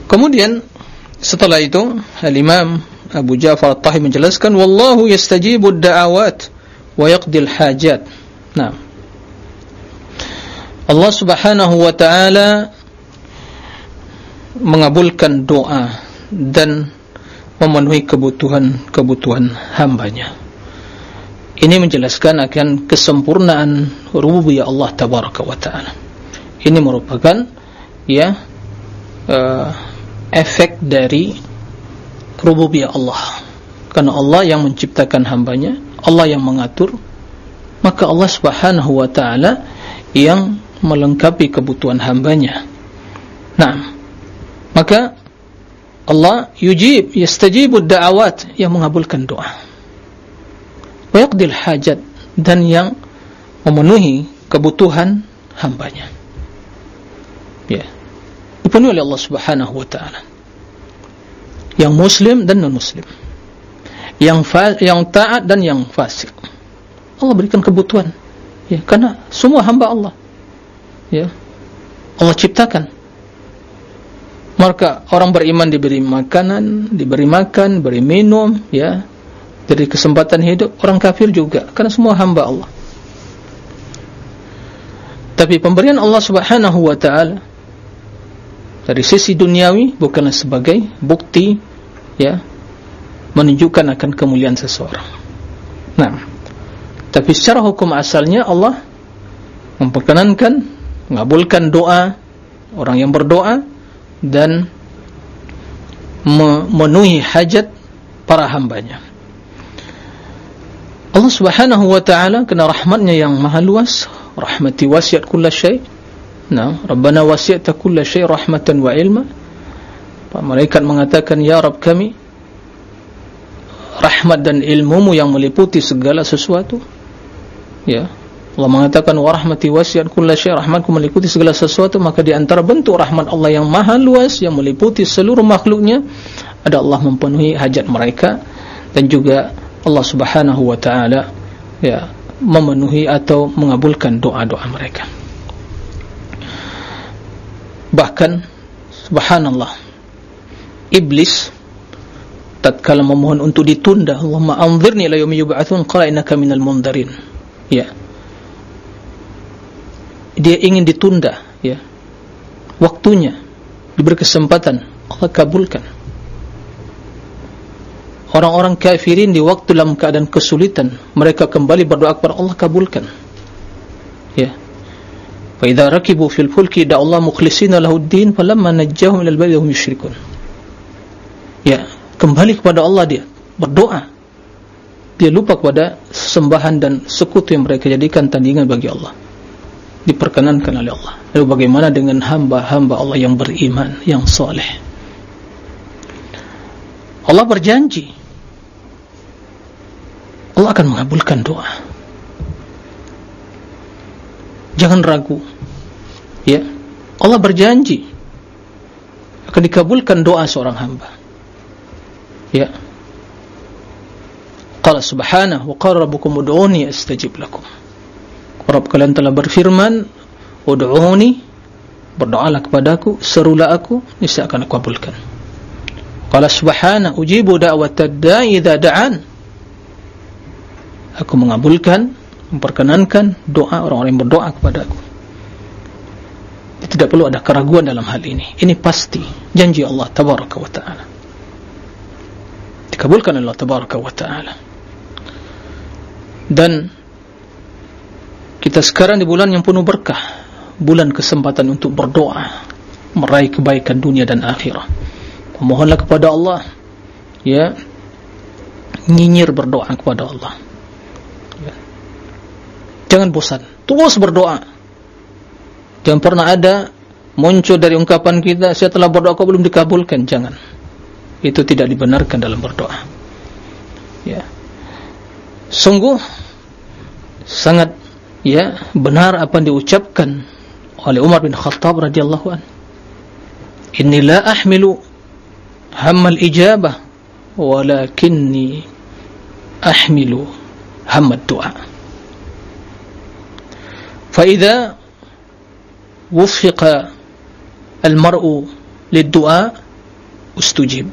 Kemudian Setelah itu Al-Imam Abu Ja'far At-Tahi menjelaskan Wallahu yastajibu da'awat Wa yaqdil hajat Nah Allah subhanahu wa ta'ala Mengabulkan doa Dan Memenuhi kebutuhan-kebutuhan hambanya. Ini menjelaskan akan kesempurnaan Rububiyah Allah Tabaraka wa ta'ala. Ini merupakan Ya uh, efek dari rububiyah Allah. Karena Allah yang menciptakan hambanya Allah yang mengatur maka Allah subhanahu wa ta'ala yang melengkapi kebutuhan hambanya. Nah maka Allah yujib yastajibu da'awat yang mengabulkan doa. Wa yaqdil hajat dan yang memenuhi kebutuhan hambanya. Ya. Dipenuhi oleh Allah subhanahu wa ta'ala. Yang muslim dan non muslim yang yang taat dan yang fasik. Allah berikan kebutuhan. Ya, karena semua hamba Allah. Ya. Allah ciptakan. Maka orang beriman diberi makanan, diberi makan, diberi minum, ya. Dari kesempatan hidup, orang kafir juga karena semua hamba Allah. Tapi pemberian Allah Subhanahu wa taala dari sisi duniawi bukanlah sebagai bukti ya menunjukkan akan kemuliaan seseorang. Tapi secara hukum asalnya Allah memperkenankan, mengabulkan doa orang yang berdoa dan memenuhi hajat para hambanya. Allah Subhanahu wa taala kena rahmatnya yang maha luas, rahmati wasiat kulla syai'. Nah, Rabbana wasi'ta kulla syai' rahmatan wa ilma. Malaikat mengatakan, "Ya Rabb kami, rahmat dan ilmumu yang meliputi segala sesuatu ya. Allah mengatakan wa rahmati wasi'at kullasyai rahmatku meliputi segala sesuatu maka di antara bentuk rahmat Allah yang maha luas yang meliputi seluruh makhluknya ada Allah mempenuhi hajat mereka dan juga Allah Subhanahu wa taala ya memenuhi atau mengabulkan doa-doa mereka. Bahkan subhanallah iblis tatkala memohon untuk ditunda Allahumma anzirni ila yaumi yub'atsun qala innaka minal mundarin ya. Dia ingin ditunda ya. Waktunya diberi kesempatan Allah kabulkan. Orang-orang kafirin di waktu dalam keadaan kesulitan mereka kembali berdoa kepada Allah kabulkan. Ya. Fa idza rakibu fil fulki da Allah mukhlisina lahu ad-din falamma najjahum ila al-barri hum yushrikun. Ya. Kembali kepada Allah dia berdoa dia lupa kepada sembahan dan sekutu yang mereka jadikan tandingan bagi Allah. Diperkenankan oleh Allah. Lalu bagaimana dengan hamba-hamba Allah yang beriman yang soleh? Allah berjanji Allah akan mengabulkan doa. Jangan ragu. Ya. Allah berjanji akan dikabulkan doa seorang hamba. Ya. Qala subhanahu qala rabbukum ud'uni astajib lakum. Rabb kalian telah berfirman, "Ud'uni, berdoalah kepadaku, serulah aku, niscaya akan aku kabulkan." Qala subhanahu ujibu da'watad da'i idza da'an. Aku mengabulkan, memperkenankan doa orang-orang yang berdoa kepadaku. Tidak perlu ada keraguan dalam hal ini. Ini pasti janji Allah tabaraka wa ta'ala dikabulkan Allah tabaraka wa taala dan kita sekarang di bulan yang penuh berkah bulan kesempatan untuk berdoa meraih kebaikan dunia dan akhirat. Memohonlah kepada Allah ya nyinyir berdoa kepada Allah. Ya. jangan bosan terus berdoa. Jangan pernah ada muncul dari ungkapan kita saya telah berdoa kau belum dikabulkan. Jangan. Itu tidak dibenarkan dalam berdoa. Ya. Sungguh sangat ya benar apa yang diucapkan oleh Umar bin Khattab radhiyallahu an. Inni la ahmilu hammal ijabah walakinni ahmilu hammad du'a. Fa idza wufiqa al-mar'u lid-du'a ustujib.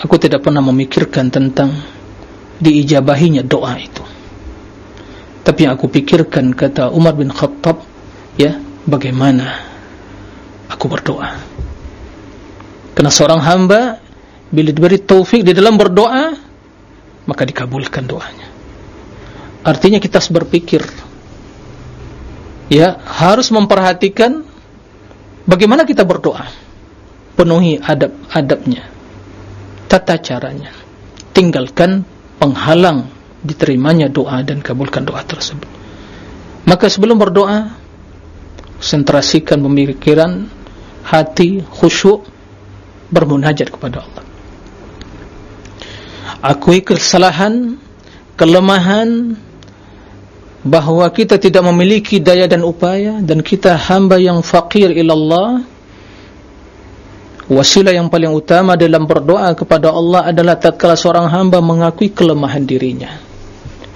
Aku tidak pernah memikirkan tentang diijabahinya doa itu. Tapi yang aku pikirkan kata Umar bin Khattab ya bagaimana aku berdoa? Karena seorang hamba bila diberi taufik di dalam berdoa maka dikabulkan doanya. Artinya kita harus berpikir ya harus memperhatikan bagaimana kita berdoa. Penuhi adab-adabnya tata caranya. Tinggalkan penghalang diterimanya doa dan kabulkan doa tersebut. Maka sebelum berdoa sentrasikan pemikiran hati khusyuk bermunajat kepada Allah. Akui kesalahan kelemahan bahawa kita tidak memiliki daya dan upaya dan kita hamba yang fakir ilallah wasilah yang paling utama dalam berdoa kepada Allah adalah tatkala seorang hamba mengakui kelemahan dirinya.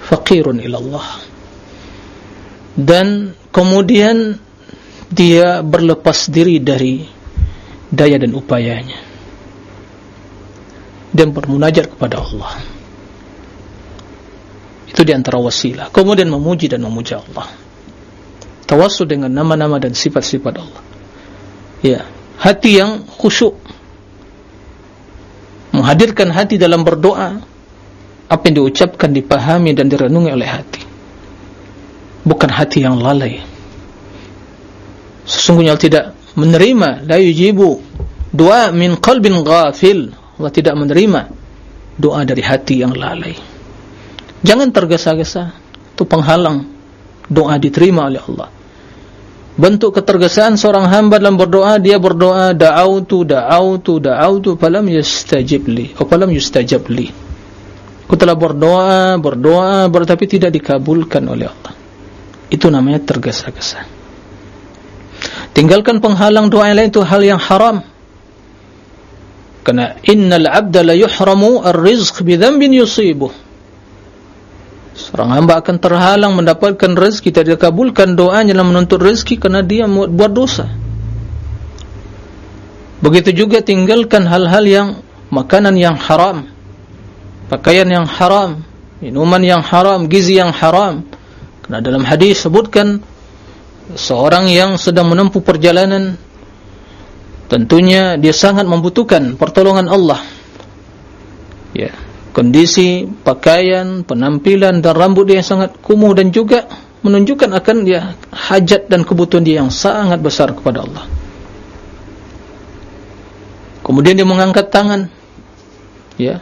Fakirun ilallah. Dan kemudian dia berlepas diri dari daya dan upayanya. Dan bermunajat kepada Allah. Itu diantara wasilah. Kemudian memuji dan memuja Allah. Tawassul dengan nama-nama dan sifat-sifat Allah. Ya hati yang khusyuk. Menghadirkan hati dalam berdoa apa yang diucapkan dipahami dan direnungi oleh hati. Bukan hati yang lalai. Sesungguhnya tidak menerima la yujibu doa min qalbin ghafil. Allah tidak menerima doa dari hati yang lalai. Jangan tergesa-gesa itu penghalang doa diterima oleh Allah bentuk ketergesaan seorang hamba dalam berdoa dia berdoa da'autu da'autu da'autu falam yastajib li. Atau falam yustajab li. Aku telah berdoa berdoa ber tapi tidak dikabulkan oleh Allah. Itu namanya tergesa-gesa. Tinggalkan penghalang doa yang lain itu hal yang haram. Karena innal abda la yuhramu ar-rizq bidhanbin yusibuh seorang hamba akan terhalang mendapatkan rezeki. Tidak dikabulkan doanya dalam menuntut rezeki karena dia buat dosa. Begitu juga tinggalkan hal-hal yang makanan yang haram pakaian yang haram minuman yang haram gizi yang haram. Nah dalam hadis sebutkan seorang yang sedang menempuh perjalanan tentunya dia sangat membutuhkan pertolongan Allah. Ya, kondisi pakaian, penampilan dan rambut dia yang sangat kumuh dan juga menunjukkan akan dia hajat dan kebutuhan dia yang sangat besar kepada Allah. Kemudian dia mengangkat tangan. Ya,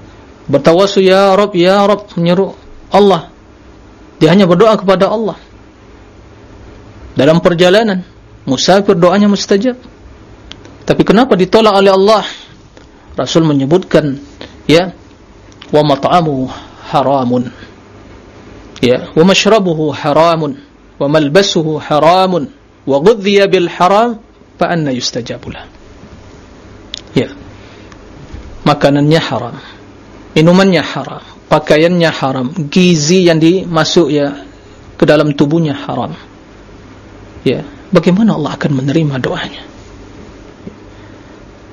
bertawassul ya Rabb ya Rabb menyeru Allah. Dia hanya berdoa kepada Allah. Dalam perjalanan musafir doanya mustajab. Tapi kenapa ditolak oleh Allah? Rasul menyebutkan ya wa mat'amuhu haramun. Ya. Wa mashrabuhu haramun. Wa malbasuhu haramun. Wa ghudhiya bil haram fa anna yustajabulah ya. Makanannya haram. Minumannya haram. Pakaiannya haram, gizi yang dimasuk ya ke dalam tubuhnya haram. Ya, bagaimana Allah akan menerima doanya?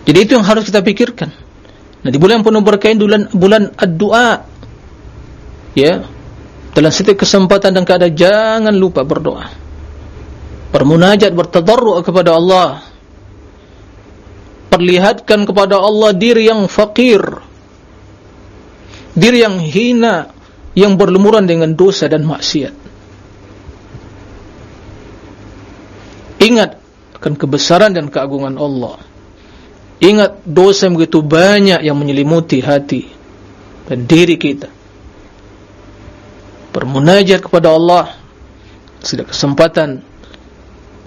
Jadi itu yang harus kita pikirkan. Nah, di bulan penuh berkah bulan bulan ad-du'a. Ya. Dalam setiap kesempatan dan keadaan jangan lupa berdoa. Bermunajat, bertadarru' kepada Allah. Perlihatkan kepada Allah diri yang fakir diri yang hina yang berlumuran dengan dosa dan maksiat ingat akan kebesaran dan keagungan Allah ingat dosa begitu banyak yang menyelimuti hati dan diri kita. Bermunajat kepada Allah sudah kesempatan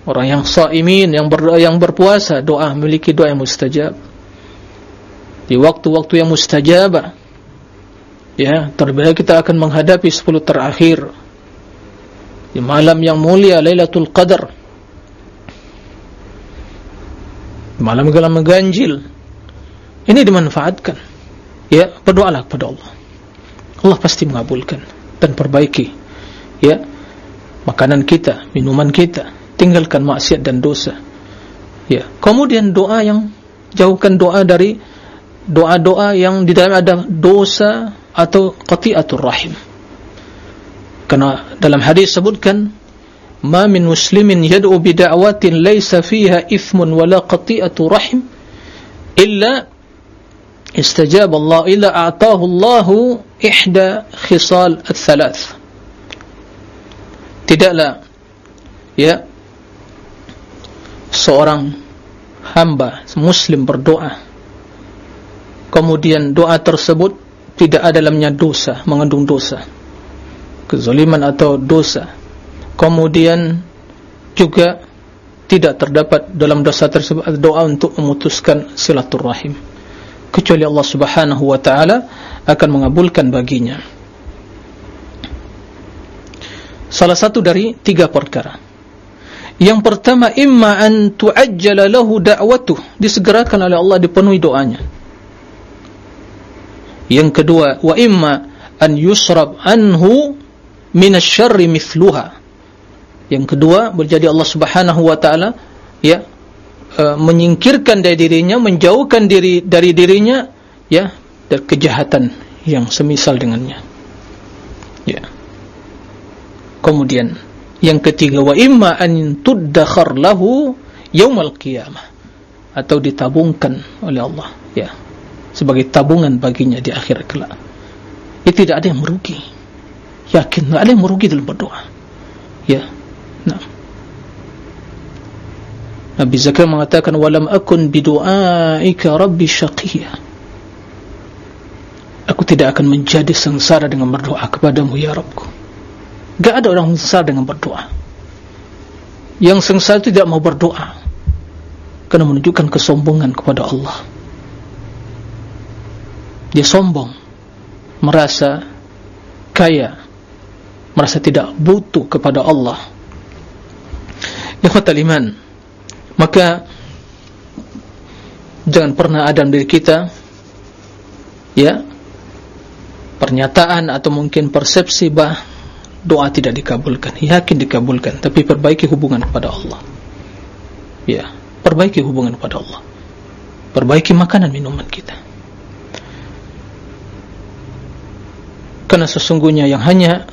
orang yang saimin yang ber, yang berpuasa doa memiliki doa yang mustajab. Di waktu-waktu yang mustajabah ya terlebih kita akan menghadapi 10 terakhir. Di malam yang mulia Lailatul Qadar malam yang mengganjil ini dimanfaatkan. Ya berdoalah kepada Allah. Allah pasti mengabulkan dan perbaiki. Ya makanan kita minuman kita tinggalkan maksiat dan dosa. Ya kemudian doa yang jauhkan doa dari doa-doa yang di dalam ada dosa atau qati'atur rahim. Karena dalam hadis sebutkan ma min muslimin yad'u bi da'watin laysa fiha ithmun wala qati'atu rahim illa istajab Allah illa a'tahu Allah ihda khisal ats-thalath tidaklah ya seorang hamba muslim berdoa kemudian doa tersebut tidak ada dalamnya dosa mengandung dosa kezaliman atau dosa kemudian juga tidak terdapat dalam dosa tersebut doa untuk memutuskan silaturrahim kecuali Allah Subhanahu wa taala akan mengabulkan baginya. Salah satu dari tiga perkara. Yang pertama imma an tuajjala lahu da'watuh. Disegerakan oleh Allah dipenuhi doanya. Yang kedua wa imma an yusrab anhu min asy-syarri mithluha yang kedua berjadi Allah Subhanahu wa taala ya e, menyingkirkan dari dirinya, menjauhkan diri dari dirinya ya dari kejahatan yang semisal dengannya. Ya. Kemudian yang ketiga wa imma an tuddakhar lahu yaumal qiyamah atau ditabungkan oleh Allah ya sebagai tabungan baginya di akhir kelak. Itu tidak ada yang merugi. Yakin tidak ada yang merugi dalam berdoa. Ya, Nah. Nabi Zakaria mengatakan walam akun bidu'aika rabbi syaqiyya. Aku tidak akan menjadi sengsara dengan berdoa kepadamu ya Rabbku. Tidak ada orang sengsara dengan berdoa. Yang sengsara tidak mau berdoa karena menunjukkan kesombongan kepada Allah. Dia sombong, merasa kaya, merasa tidak butuh kepada Allah Ikhwatal iman Maka Jangan pernah ada diri kita Ya Pernyataan atau mungkin persepsi bah Doa tidak dikabulkan Yakin dikabulkan Tapi perbaiki hubungan kepada Allah. Ya Perbaiki hubungan kepada Allah. Perbaiki makanan minuman kita. Karena sesungguhnya yang hanya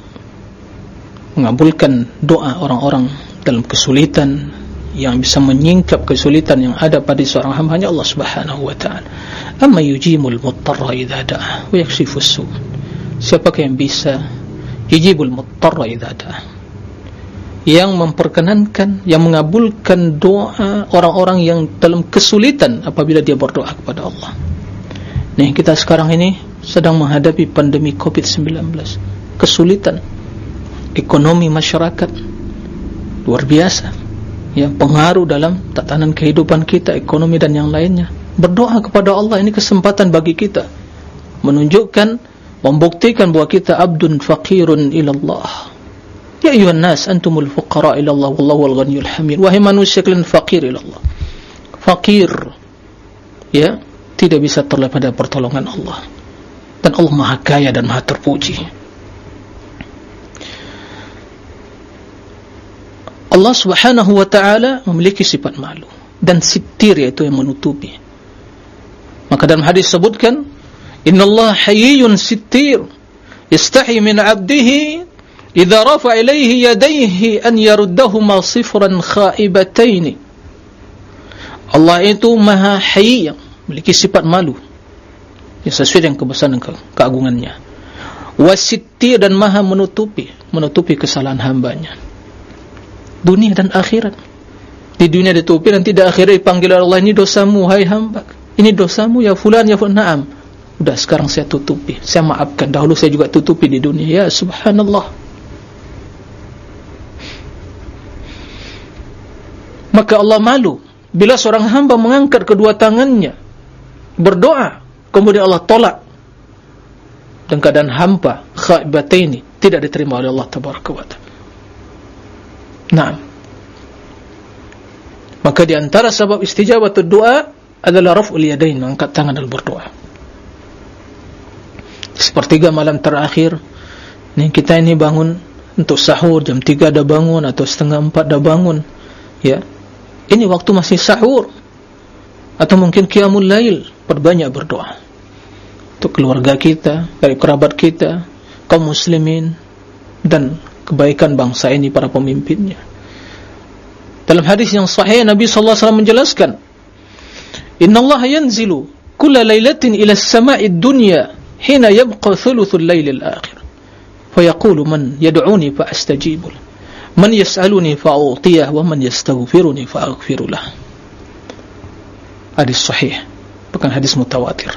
Mengabulkan doa orang-orang dalam kesulitan yang bisa menyingkap kesulitan yang ada pada seorang hamba hanya Allah Subhanahu wa taala. Amma yujimul muttarra idza da'a wa yakshifu su'. Siapakah yang bisa yujibul muttarra idza da'a? Yang memperkenankan, yang mengabulkan doa orang-orang yang dalam kesulitan apabila dia berdoa kepada Allah. Nih kita sekarang ini sedang menghadapi pandemi Covid-19. Kesulitan ekonomi masyarakat luar biasa yang pengaruh dalam tatanan kehidupan kita, ekonomi dan yang lainnya. Berdoa kepada Allah ini kesempatan bagi kita menunjukkan, membuktikan bahawa kita abdun faqirun ilallah. Ya ayuhan nas antumul fuqara ilallah wallahu wal ghaniyul hamid. Wahai manusia kalian faqir ilallah. Faqir ya tidak bisa terlepas dari pertolongan Allah. Dan Allah Maha Kaya dan Maha Terpuji. Allah subhanahu wa ta'ala memiliki sifat malu dan sitir yaitu yang menutupi. Maka dalam hadis sebutkan inna Allah hayyun sitir istahi min abdihi idha rafa ilaihi yadaihi an yaruddahuma sifran khaibataini Allah itu maha hayy yang memiliki sifat malu yang sesuai dengan kebesaran dan keagungannya. Wasitir dan maha menutupi menutupi kesalahan hambanya dunia dan akhirat. Di dunia ditutupi dan tidak akhirat dipanggil Allah ini dosamu hai hamba. Ini dosamu ya fulan ya fulan. Na'am. Sudah sekarang saya tutupi. Saya maafkan. Dahulu saya juga tutupi di dunia. Ya subhanallah. Maka Allah malu bila seorang hamba mengangkat kedua tangannya berdoa kemudian Allah tolak. Dan keadaan hamba khaibataini tidak diterima oleh Allah tabaraka wa ta'ala Nah, maka di antara sebab istijabah doa adalah raf'ul yadain, mengangkat tangan dalam berdoa. Sepertiga malam terakhir, nih kita ini bangun untuk sahur jam 3 dah bangun atau setengah 4 dah bangun, ya. Ini waktu masih sahur atau mungkin qiyamul lail, perbanyak berdoa untuk keluarga kita, dari kerabat kita, kaum muslimin dan kebaikan bangsa ini para pemimpinnya. Dalam hadis yang sahih Nabi sallallahu alaihi wasallam menjelaskan, "Inna Allah yanzilu kulla lailatin ila as-sama'i ad-dunya hina yabqa thuluthul lail al-akhir." Fa yaqulu man yad'uni fa astajibu. Man yas'aluni fa u'tiyah wa man yastaghfiruni fa aghfiru lah. Hadis sahih, bukan hadis mutawatir.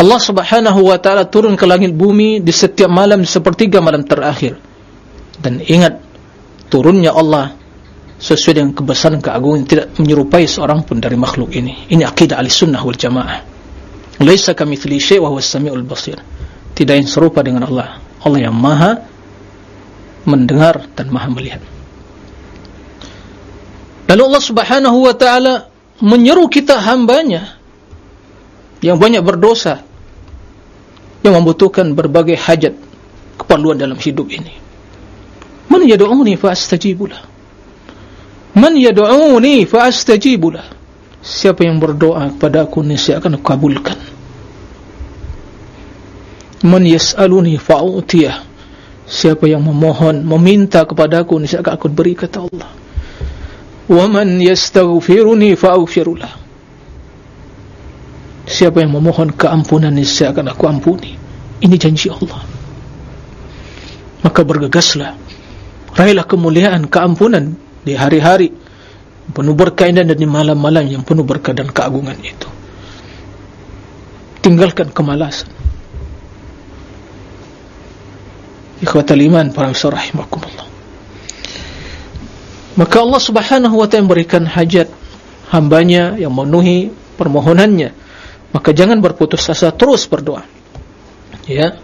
Allah subhanahu wa ta'ala turun ke langit bumi di setiap malam, di sepertiga malam terakhir dan ingat turunnya Allah sesuai dengan kebesaran keagungan tidak menyerupai seorang pun dari makhluk ini. Ini akidah ahli sunnah wal jamaah laisa kamithli syai' wa huwa as-sami'ul basir. Tidak yang serupa dengan Allah. Allah yang maha mendengar dan maha melihat. Lalu Allah subhanahu wa ta'ala menyeru kita hambanya yang banyak berdosa yang membutuhkan berbagai hajat keperluan dalam hidup ini man yadu'uni fa astajibulah Man yad'uni fa lah. Siapa yang berdoa kepada aku niscaya akan kabulkan. Man yas'aluni fa u'tiyah. Siapa yang memohon, meminta kepada aku niscaya akan aku beri kata Allah. Wa man yastaghfiruni fa lah. Siapa yang memohon keampunan niscaya akan aku ampuni. Ini janji Allah. Maka bergegaslah. Raihlah kemuliaan, keampunan di hari-hari. Penuh berkah dan di malam-malam yang penuh berkah dan keagungan itu. Tinggalkan kemalasan. Ikhwatal iman para misal rahimakumullah. Maka Allah subhanahu wa ta'ala memberikan hajat hambanya yang memenuhi permohonannya. Maka jangan berputus asa terus berdoa. Ya.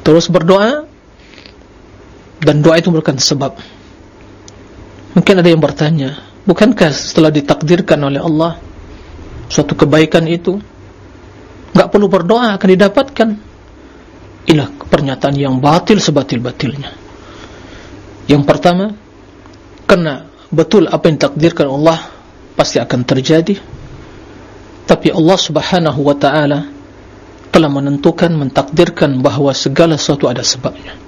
Terus berdoa dan doa itu merupakan sebab Mungkin ada yang bertanya, bukankah setelah ditakdirkan oleh Allah suatu kebaikan itu enggak perlu berdoa akan didapatkan? Inilah pernyataan yang batil sebatil-batilnya. Yang pertama, karena betul apa yang ditakdirkan Allah pasti akan terjadi. Tapi Allah Subhanahu wa taala telah menentukan mentakdirkan bahawa segala sesuatu ada sebabnya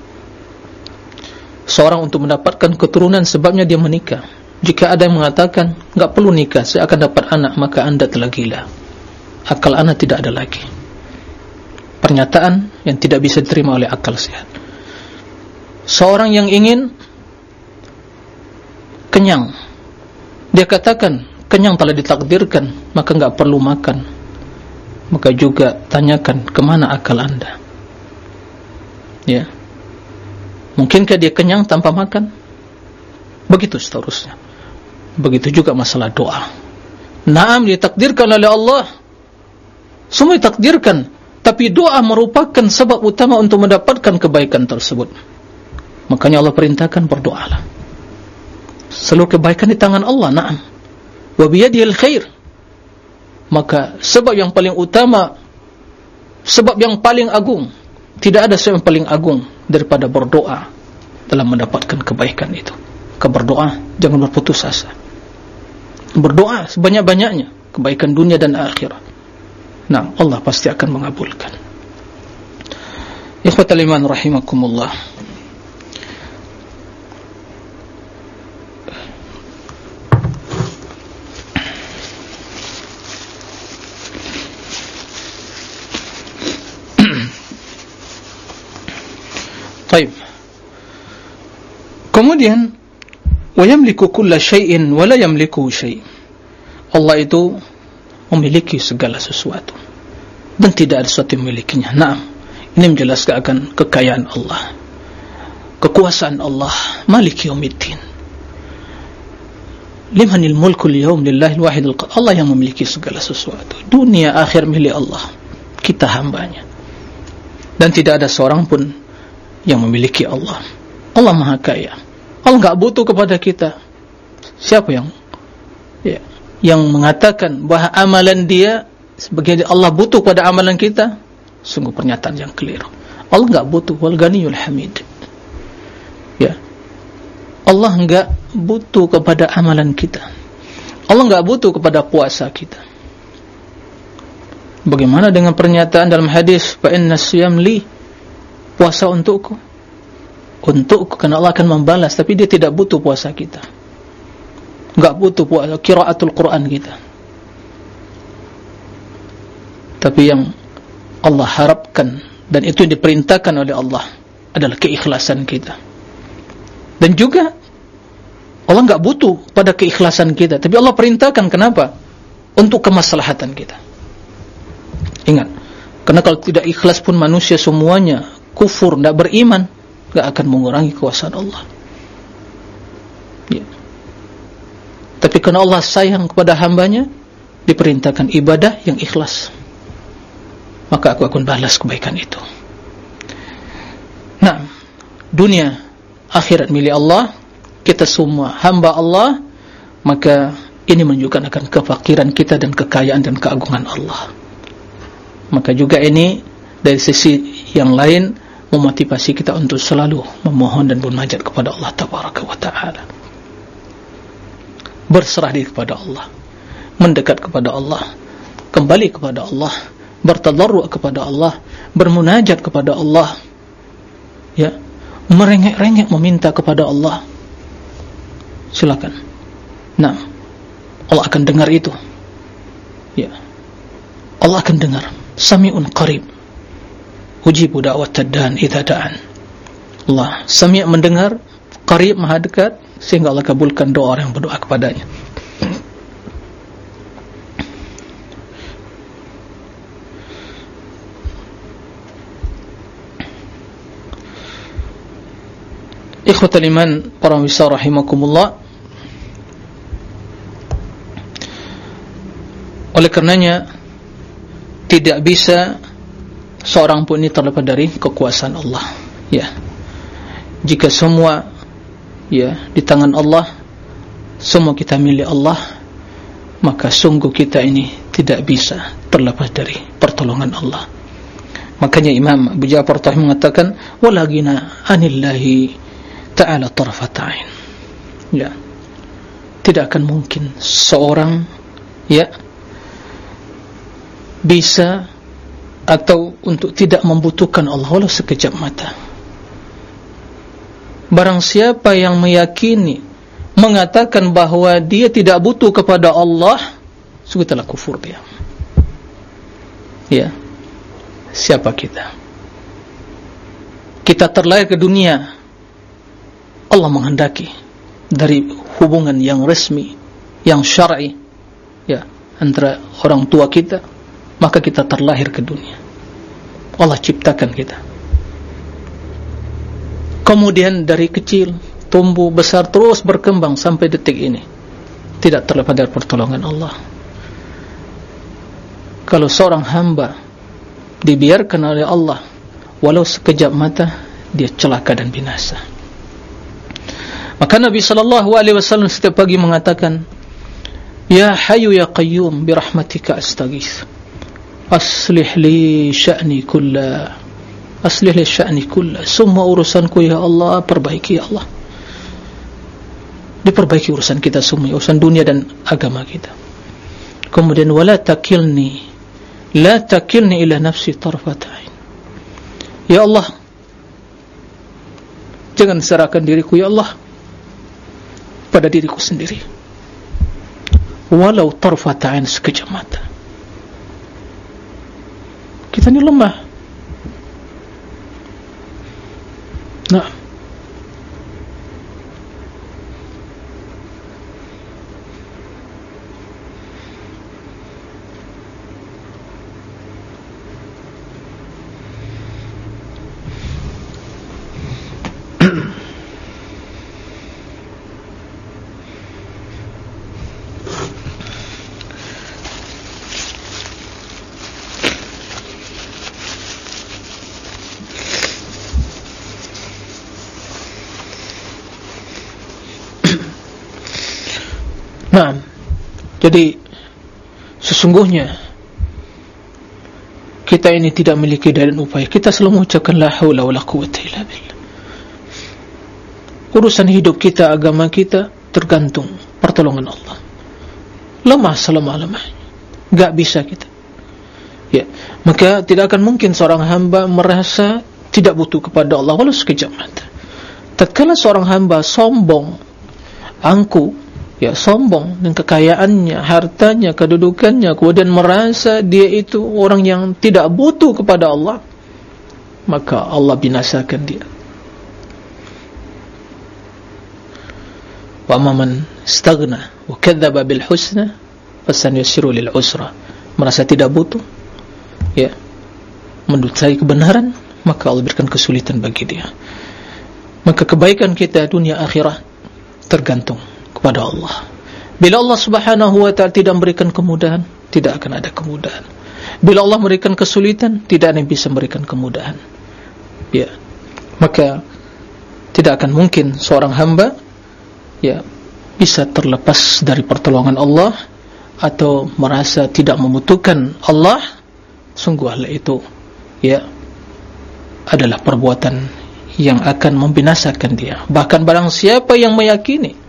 seorang untuk mendapatkan keturunan sebabnya dia menikah. Jika ada yang mengatakan enggak perlu nikah saya akan dapat anak maka anda telah gila. Akal anak tidak ada lagi. Pernyataan yang tidak bisa diterima oleh akal sehat. Seorang yang ingin kenyang. Dia katakan kenyang telah ditakdirkan maka enggak perlu makan. Maka juga tanyakan kemana akal anda? Ya Mungkinkah dia kenyang tanpa makan? Begitu seterusnya. Begitu juga masalah doa. Naam ditakdirkan oleh Allah. Semua ditakdirkan. Tapi doa merupakan sebab utama untuk mendapatkan kebaikan tersebut. Makanya Allah perintahkan berdoalah. Seluruh kebaikan di tangan Allah. Naam. Wabiyadihil khair. Maka sebab yang paling utama. Sebab yang paling agung. Tidak ada sebab yang paling agung daripada berdoa dalam mendapatkan kebaikan itu. Keberdoa jangan berputus asa. Berdoa sebanyak-banyaknya kebaikan dunia dan akhirat. Nah, Allah pasti akan mengabulkan. Ikhwatal iman rahimakumullah. Baik. Kemudian wa yamliku kulla syai'in wa la yamliku syai'. Allah itu memiliki segala sesuatu dan tidak ada sesuatu yang memilikinya. Naam. Ini menjelaskan akan kekayaan Allah. Kekuasaan Allah, Malik Yaumiddin. Limanil mulku al-yawm lillahi al-wahid al Allah yang memiliki segala sesuatu. Dunia akhir milik Allah. Kita hambanya. Dan tidak ada seorang pun yang memiliki Allah. Allah Maha Kaya. Allah enggak butuh kepada kita. Siapa yang ya, yang mengatakan bahawa amalan dia sebagai Allah butuh pada amalan kita? Sungguh pernyataan yang keliru. Allah enggak butuh wal ghaniyul hamid. Ya. Allah enggak butuh kepada amalan kita. Allah enggak butuh kepada puasa kita. Bagaimana dengan pernyataan dalam hadis fa inna siyam li puasa untukku. Untukku karena Allah akan membalas. Tapi dia tidak butuh puasa kita. Enggak butuh puasa kiraatul Quran kita. Tapi yang Allah harapkan dan itu yang diperintahkan oleh Allah adalah keikhlasan kita. Dan juga Allah enggak butuh pada keikhlasan kita. Tapi Allah perintahkan kenapa? Untuk kemaslahatan kita. Ingat karena kalau tidak ikhlas pun manusia semuanya kufur tidak beriman tidak akan mengurangi kuasa Allah. Ya. tapi karena Allah sayang kepada hambanya diperintahkan ibadah yang ikhlas. Maka aku akan balas kebaikan itu. Nah dunia akhirat milik Allah kita semua hamba Allah maka ini menunjukkan akan kefakiran kita dan kekayaan dan keagungan Allah. Maka juga ini dari sisi yang lain memotivasi kita untuk selalu memohon dan bermajat kepada Allah Tabaraka wa Ta'ala. Berserah diri kepada Allah. Mendekat kepada Allah. Kembali kepada Allah. Bertadarru' kepada Allah. Bermunajat kepada Allah. Ya. Merengek-rengek meminta kepada Allah. Silakan. Nah Allah akan dengar itu. Ya. Allah akan dengar. Sami'un qarib ujibu da'wat taddan idha da'an Allah sami' mendengar qarib maha dekat sehingga Allah kabulkan doa orang yang berdoa kepadanya. Ikhwatal iman para wisar rahimakumullah. Oleh karenanya tidak bisa seorang pun ini terlepas dari kekuasaan Allah. Ya. Jika semua ya di tangan Allah, semua kita milik Allah, maka sungguh kita ini tidak bisa terlepas dari pertolongan Allah. Makanya Imam Abu Ja'far Tahi mengatakan, "Wala gina anillahi ta'ala tarfatain." Ya. Tidak akan mungkin seorang ya bisa atau untuk tidak membutuhkan Allah walau sekejap mata. Barang siapa yang meyakini mengatakan bahawa dia tidak butuh kepada Allah sungguh telah kufur dia. Ya. Siapa kita? Kita terlahir ke dunia. Allah menghendaki dari hubungan yang resmi yang syar'i ya antara orang tua kita maka kita terlahir ke dunia. Allah ciptakan kita. Kemudian dari kecil tumbuh besar terus berkembang sampai detik ini. Tidak terlepas dari pertolongan Allah. Kalau seorang hamba dibiarkan oleh Allah walau sekejap mata dia celaka dan binasa. Maka Nabi wasallam setiap pagi mengatakan ya hayyu ya qayyum bi rahmatika astaghits aslih li sya'ni kulla. Aslih li sya'ni kulla. Semua urusanku ya Allah perbaiki ya Allah. Diperbaiki urusan kita semua urusan dunia dan agama kita. Kemudian wala takilni la takilni ila nafsi tarfatain ya Allah jangan serahkan diriku ya Allah pada diriku sendiri. Walau tarfatain sekejap mata kita ni lemah Nah, jadi sesungguhnya kita ini tidak memiliki daya dan upaya. Kita selalu mengucapkan la haula wala quwwata illa billah. Urusan hidup kita, agama kita tergantung pertolongan Allah. Lemah selama-lamanya. Enggak bisa kita. Ya, maka tidak akan mungkin seorang hamba merasa tidak butuh kepada Allah walau sekejap mata. Tatkala seorang hamba sombong, angkuh ya sombong dengan kekayaannya, hartanya, kedudukannya, kemudian merasa dia itu orang yang tidak butuh kepada Allah, maka Allah binasakan dia. Wa man staghna wa kadzdzaba bil husna pesan yasiru lil usra. Merasa tidak butuh ya mendutai kebenaran maka Allah berikan kesulitan bagi dia. Maka kebaikan kita dunia akhirah tergantung kepada Allah. Bila Allah subhanahu wa ta'ala tidak memberikan kemudahan tidak akan ada kemudahan. Bila Allah memberikan kesulitan tidak ada yang bisa memberikan kemudahan. Ya. Maka tidak akan mungkin seorang hamba ya bisa terlepas dari pertolongan Allah atau merasa tidak membutuhkan Allah. Sungguh hal itu ya adalah perbuatan yang akan membinasakan dia. Bahkan barang siapa yang meyakini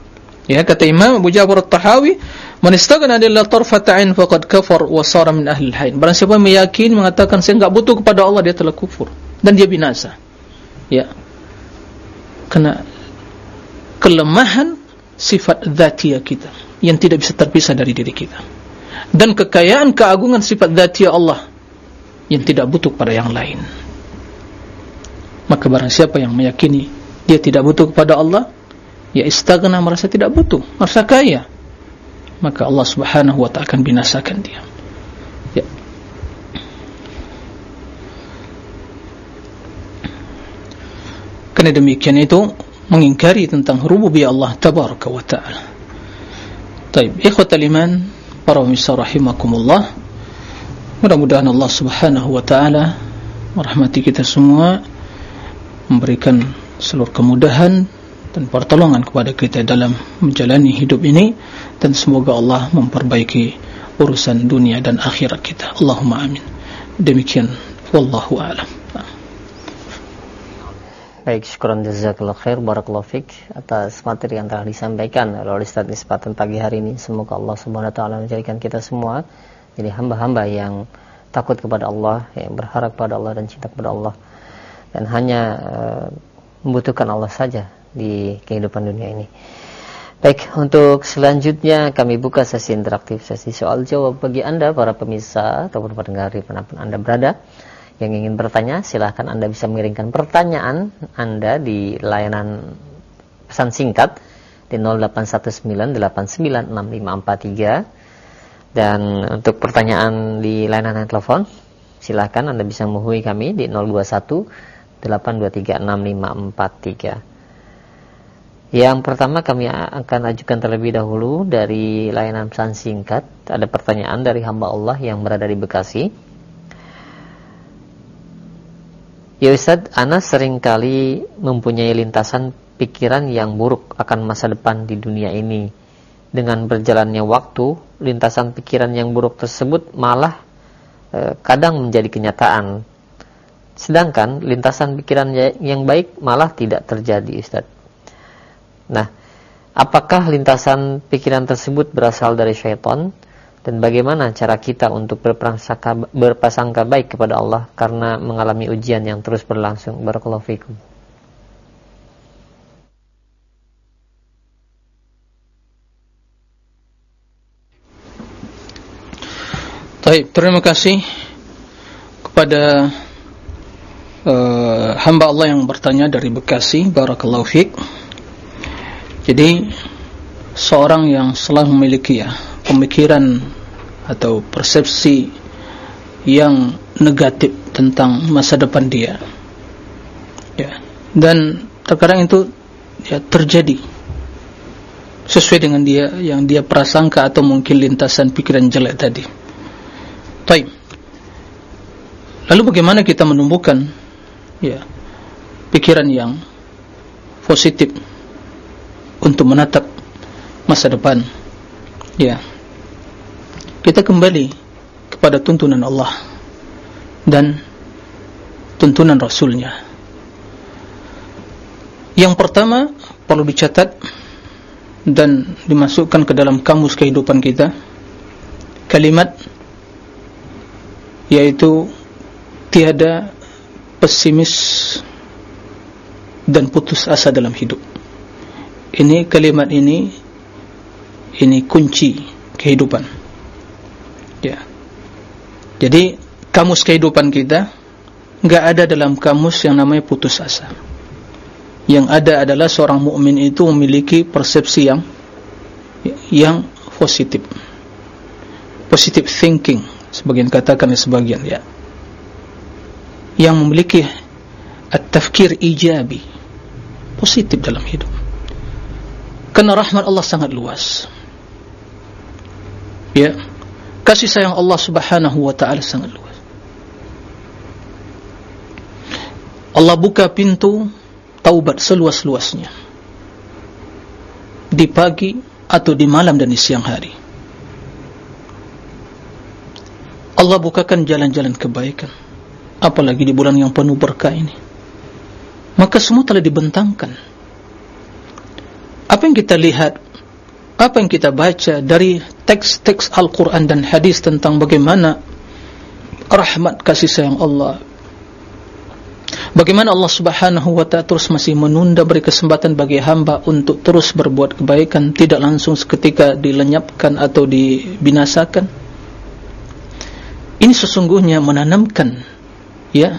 ya kata Imam Abu Ja'far At-Tahawi man istaghna illa tarfata 'ain faqad kafar wa sara min ahli al-hain barang siapa meyakini mengatakan saya enggak butuh kepada Allah dia telah kufur. Dan dia binasa. Ya. Kena kelemahan sifat zatiyah kita yang tidak bisa terpisah dari diri kita. Dan kekayaan keagungan sifat zatiyah Allah yang tidak butuh pada yang lain. Maka barang siapa yang meyakini dia tidak butuh kepada Allah ya istaghna merasa tidak butuh merasa kaya. Maka Allah subhanahu wa ta'ala akan binasakan dia. Ya. Kerana demikian itu mengingkari tentang rububiyah Allah tabaraka wa ta'ala. Taib. Ikhwatal iman para pemirsa rahimakumullah. Mudah-mudahan Allah subhanahu wa ta'ala merahmati kita semua memberikan seluruh kemudahan dan pertolongan kepada kita dalam menjalani hidup ini. Dan semoga Allah memperbaiki urusan dunia dan akhirat kita. Allahumma amin. Demikian. Wallahu a'lam. Baik, syukuran jazakallah khair, barakallahu fik atas materi yang telah disampaikan oleh Ustaz Nisbatan pagi hari ini. Semoga Allah Subhanahu wa taala menjadikan kita semua jadi hamba-hamba yang takut kepada Allah, yang berharap kepada Allah dan cinta kepada Allah. Dan hanya uh, membutuhkan Allah saja di kehidupan dunia ini. Baik, untuk selanjutnya kami buka sesi interaktif, sesi soal jawab bagi Anda para pemirsa ataupun pendengar di di mana pun Anda berada. Yang ingin bertanya silahkan anda bisa mengirimkan pertanyaan anda di layanan pesan singkat di 0819896543 dan untuk pertanyaan di layanan telepon silahkan anda bisa menghubungi kami di 0218236543 yang pertama kami akan ajukan terlebih dahulu dari layanan pesan singkat ada pertanyaan dari hamba Allah yang berada di Bekasi Ya Ustaz, Ana sering kali mempunyai lintasan pikiran yang buruk akan masa depan di dunia ini. Dengan berjalannya waktu, lintasan pikiran yang buruk tersebut malah e, kadang menjadi kenyataan. Sedangkan lintasan pikiran ya, yang baik malah tidak terjadi Ustaz. Nah, apakah lintasan pikiran tersebut berasal dari syaitan? dan bagaimana cara kita untuk berprasangka, berprasangka baik kepada Allah karena mengalami ujian yang terus berlangsung. Barakallahu fikum. Baik, terima kasih kepada uh, hamba Allah yang bertanya dari Bekasi. Barakallahu fiik. Jadi seorang yang selalu memiliki ya pemikiran atau persepsi yang negatif tentang masa depan dia ya. Dan terkadang itu ya terjadi sesuai dengan dia yang dia prasangka atau mungkin lintasan pikiran jelek tadi. Baik. Lalu bagaimana kita menumbuhkan ya pikiran yang positif untuk menatap masa depan. Ya. Kita kembali kepada tuntunan Allah dan tuntunan Rasulnya. Yang pertama perlu dicatat dan dimasukkan ke dalam kamus kehidupan kita kalimat yaitu tiada pesimis dan putus asa dalam hidup ini kalimat ini ini kunci kehidupan Ya. Jadi kamus kehidupan kita enggak ada dalam kamus yang namanya putus asa. Yang ada adalah seorang mukmin itu memiliki persepsi yang yang positif. positive thinking sebagian katakan sebagian ya yang memiliki at-tafkir ijabi positif dalam hidup karena rahmat Allah sangat luas. Ya. Kasih sayang Allah subhanahu wa ta'ala sangat luas. Allah buka pintu taubat seluas-luasnya. Di pagi atau di malam dan di siang hari. Allah bukakan jalan-jalan kebaikan. Apalagi di bulan yang penuh berkah ini. Maka semua telah dibentangkan apa yang kita lihat apa yang kita baca dari teks-teks Al-Quran dan hadis tentang bagaimana rahmat kasih sayang Allah. Bagaimana Allah subhanahu wa ta'ala terus masih menunda beri kesempatan bagi hamba untuk terus berbuat kebaikan tidak langsung seketika dilenyapkan atau dibinasakan. Ini sesungguhnya menanamkan ya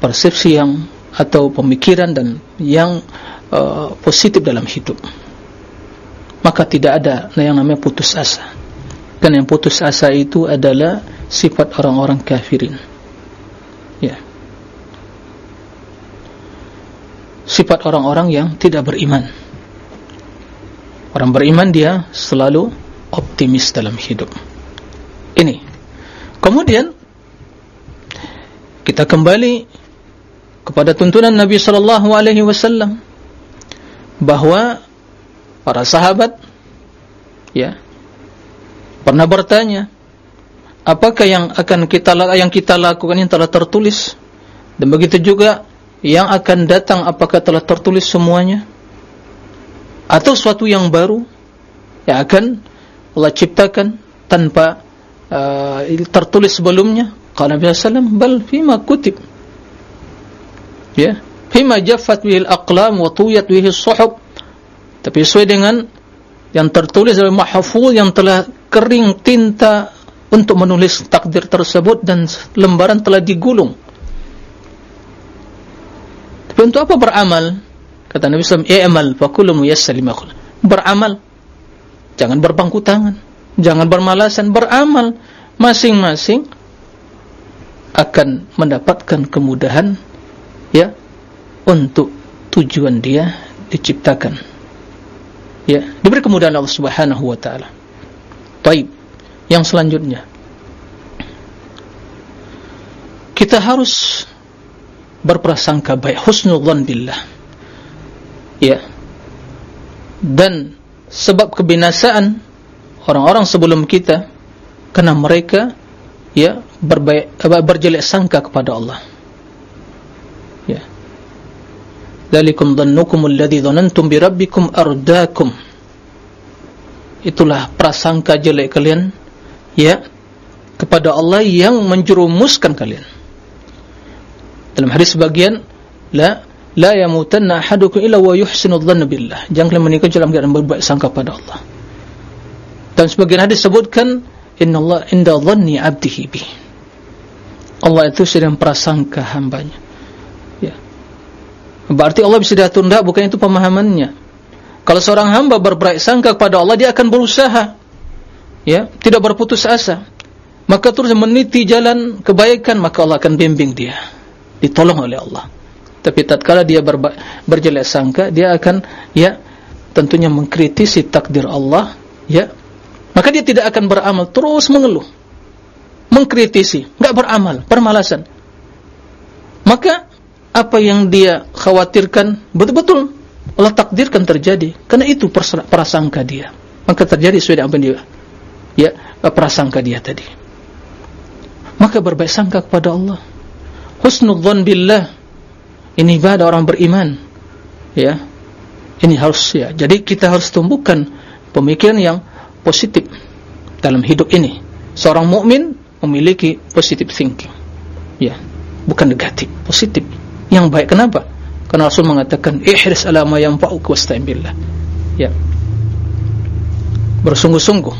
persepsi yang atau pemikiran dan yang uh, positif dalam hidup. Maka tidak ada yang namanya putus asa. Dan yang putus asa itu adalah sifat orang-orang kafirin. Ya. Sifat orang-orang yang tidak beriman. Orang beriman dia selalu optimis dalam hidup. Ini. Kemudian kita kembali kepada tuntunan Nabi sallallahu alaihi wasallam bahwa para sahabat ya pernah bertanya apakah yang akan kita yang kita lakukan yang telah tertulis? Dan begitu juga yang akan datang apakah telah tertulis semuanya? Atau suatu yang baru yang akan Allah ciptakan tanpa uh, tertulis sebelumnya? Qala Nabi sallam bal fima kutib. Ya, fima jaffat bihi al-aqlam wa tuyat bihi as-suhub. Tapi sesuai dengan yang tertulis dalam mahfuz yang telah kering tinta untuk menulis takdir tersebut dan lembaran telah digulung. Tapi untuk apa beramal? Kata Nabi sallam, "I'mal fa kullu muyassar lima Beramal. Jangan berbangku tangan, jangan bermalasan, beramal masing-masing akan mendapatkan kemudahan untuk tujuan dia diciptakan ya diberi kemudahan Allah Subhanahu wa taala. Baik. Yang selanjutnya kita harus berprasangka baik husnudzan billah. Ya. Dan sebab kebinasaan orang-orang sebelum kita karena mereka ya berbaik berjelek sangka kepada Allah ya dalikum dhannukum alladhi dhanantum bi rabbikum ardakum itulah prasangka jelek kalian ya kepada Allah yang menjerumuskan kalian dalam hadis sebagian la la yamutanna ahadukum illa wa yuhsinu dhanna billah jangan kalian menikah dalam keadaan berbaik sangka pada Allah dan sebagian hadis sebutkan Inna Allah inda dhanni abdihi bih. Allah itu sedang prasangka hambanya. Berarti Allah bisa diatur tidak? Bukan itu pemahamannya. Kalau seorang hamba berbaik sangka kepada Allah, dia akan berusaha. Ya, tidak berputus asa. Maka terus meniti jalan kebaikan, maka Allah akan bimbing dia. Ditolong oleh Allah. Tapi tatkala dia berjelek sangka, dia akan ya tentunya mengkritisi takdir Allah, ya maka dia tidak akan beramal terus mengeluh mengkritisi enggak beramal permalasan maka apa yang dia khawatirkan betul-betul Allah takdirkan terjadi. Karena itu prasangka dia. Maka terjadi sesuai dengan dia ya prasangka dia tadi. Maka berbaik sangka kepada Allah. Husnudzan billah. Ini ibadah orang beriman. Ya. Ini harus ya. Jadi kita harus tumbuhkan pemikiran yang positif dalam hidup ini. Seorang mukmin memiliki positive thinking. Ya, bukan negatif, positif. Yang baik kenapa? Karena Rasul mengatakan ihris ala ma yanfa'uka wasta'in billah. Ya. Bersungguh-sungguh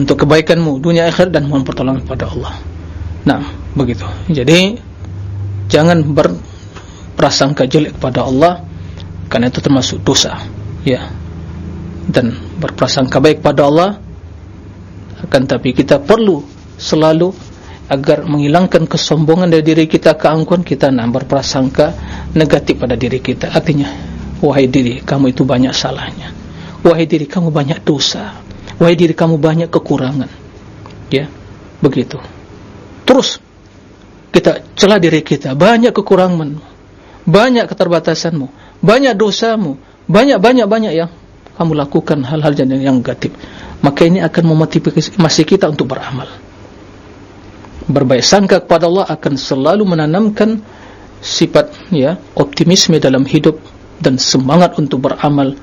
untuk kebaikanmu dunia akhirat dan mohon pertolongan kepada Allah. Nah, begitu. Jadi jangan berprasangka jelek kepada Allah karena itu termasuk dosa. Ya dan berprasangka baik pada Allah akan tapi kita perlu selalu agar menghilangkan kesombongan dari diri kita keangkuhan kita nak berprasangka negatif pada diri kita. Artinya wahai diri kamu itu banyak salahnya. Wahai diri kamu banyak dosa. Wahai diri kamu banyak kekurangan. Ya begitu. Terus kita celah diri kita. Banyak kekuranganmu. Banyak keterbatasanmu. Banyak dosamu. Banyak-banyak-banyak yang kamu lakukan hal-hal yang negatif. Maka ini akan memotivasi kita untuk beramal berbaik sangka kepada Allah akan selalu menanamkan sifat ya optimisme dalam hidup dan semangat untuk beramal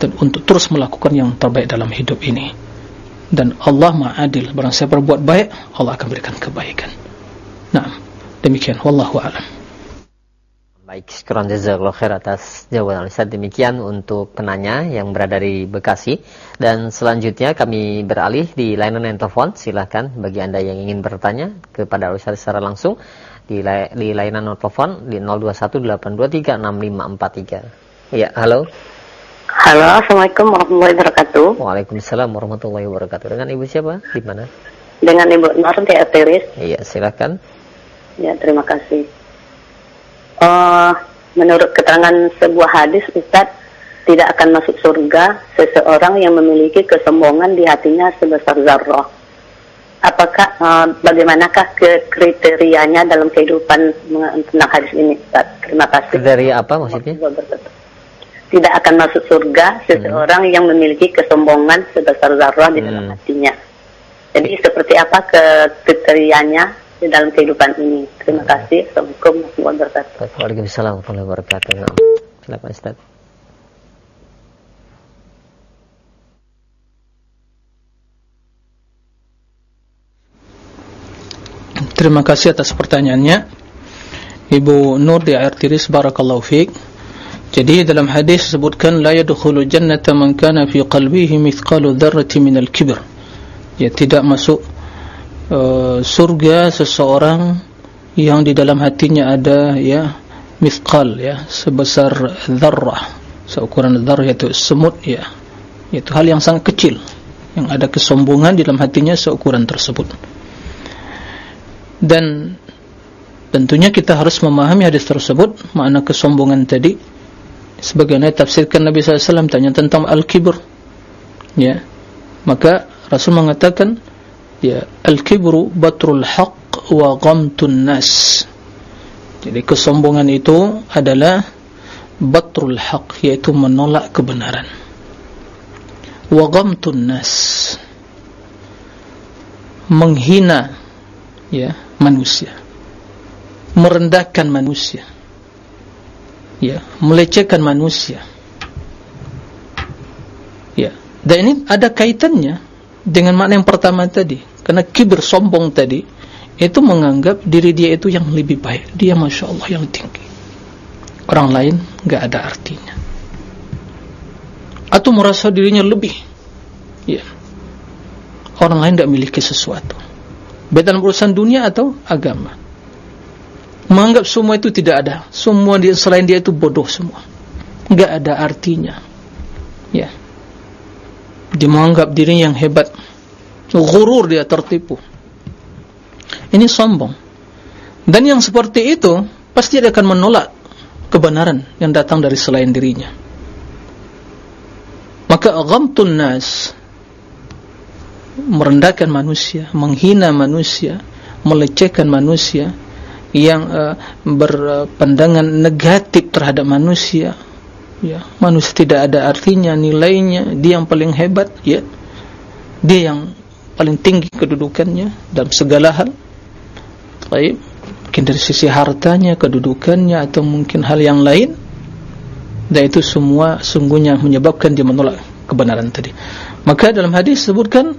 dan untuk terus melakukan yang terbaik dalam hidup ini. Dan Allah ma'adil barang saya berbuat baik Allah akan berikan kebaikan. Nah demikian. Wallahu a'lam Baik, syukuran jazakallah khair atas jawaban Ustaz. Demikian untuk penanya yang berada di Bekasi. Dan selanjutnya kami beralih di layanan telepon. Silahkan bagi Anda yang ingin bertanya kepada Ustaz secara langsung di, lay di layanan telepon di 0218236543. Ya, halo. Halo, Assalamualaikum warahmatullahi wabarakatuh. Waalaikumsalam warahmatullahi wabarakatuh. Dengan Ibu siapa? Di mana? Dengan Ibu Nur di. Iya, silakan. Ya, terima kasih uh, menurut keterangan sebuah hadis Ustaz tidak akan masuk surga seseorang yang memiliki kesombongan di hatinya sebesar zarrah. Apakah uh, bagaimanakah ke kriterianya dalam kehidupan tentang hadis ini Ustaz? Terima kasih. Kriteria apa maksudnya? Tidak akan masuk surga seseorang hmm. yang memiliki kesombongan sebesar zarrah di dalam hmm. hatinya. Jadi seperti apa kriterianya di dalam kehidupan ini. Terima kasih. Assalamualaikum warahmatullahi wabarakatuh. Waalaikumsalam warahmatullahi wabarakatuh. Silakan Ustaz. Terima kasih atas pertanyaannya. Ibu Nur di air tiris barakallahu fiik. Jadi dalam hadis disebutkan la yadkhulu jannata man kana fi qalbihi mithqalu dzarratin min al-kibr. Ya tidak masuk uh, surga seseorang yang di dalam hatinya ada ya mithqal ya sebesar dzarrah seukuran dzarrah yaitu semut ya. Itu hal yang sangat kecil yang ada kesombongan di dalam hatinya seukuran tersebut. Dan tentunya kita harus memahami hadis tersebut makna kesombongan tadi. Sebagaimana tafsirkan Nabi SAW tanya tentang al-kibr ya. Maka Rasul mengatakan ya al-kibru batrul haqq wa ghamtun nas. Jadi kesombongan itu adalah batrul haqq yaitu menolak kebenaran. Wa ghamtun nas. Menghina ya manusia. Merendahkan manusia. Ya melecehkan manusia. Ya dan ini ada kaitannya dengan makna yang pertama tadi karena kibir sombong tadi itu menganggap diri dia itu yang lebih baik. Dia Masya Allah yang tinggi. Orang lain enggak ada artinya. Atau merasa dirinya lebih. Ya. Orang lain tidak memiliki sesuatu. Baik urusan dunia atau agama. Menganggap semua itu tidak ada. Semua dia, selain dia itu bodoh semua. Enggak ada artinya. Ya dia menganggap dirinya yang hebat. Gurur dia tertipu. Ini sombong. Dan yang seperti itu pasti dia akan menolak kebenaran yang datang dari selain dirinya. Maka ghamtun nas merendahkan manusia menghina manusia melecehkan manusia yang uh, berpandangan negatif terhadap manusia ya. Manusia tidak ada artinya nilainya. Dia yang paling hebat ya. Dia yang paling tinggi kedudukannya dalam segala hal. Baik. Mungkin dari sisi hartanya kedudukannya atau mungkin hal yang lain. Dan itu semua sungguhnya menyebabkan dia menolak kebenaran tadi. Maka dalam hadis sebutkan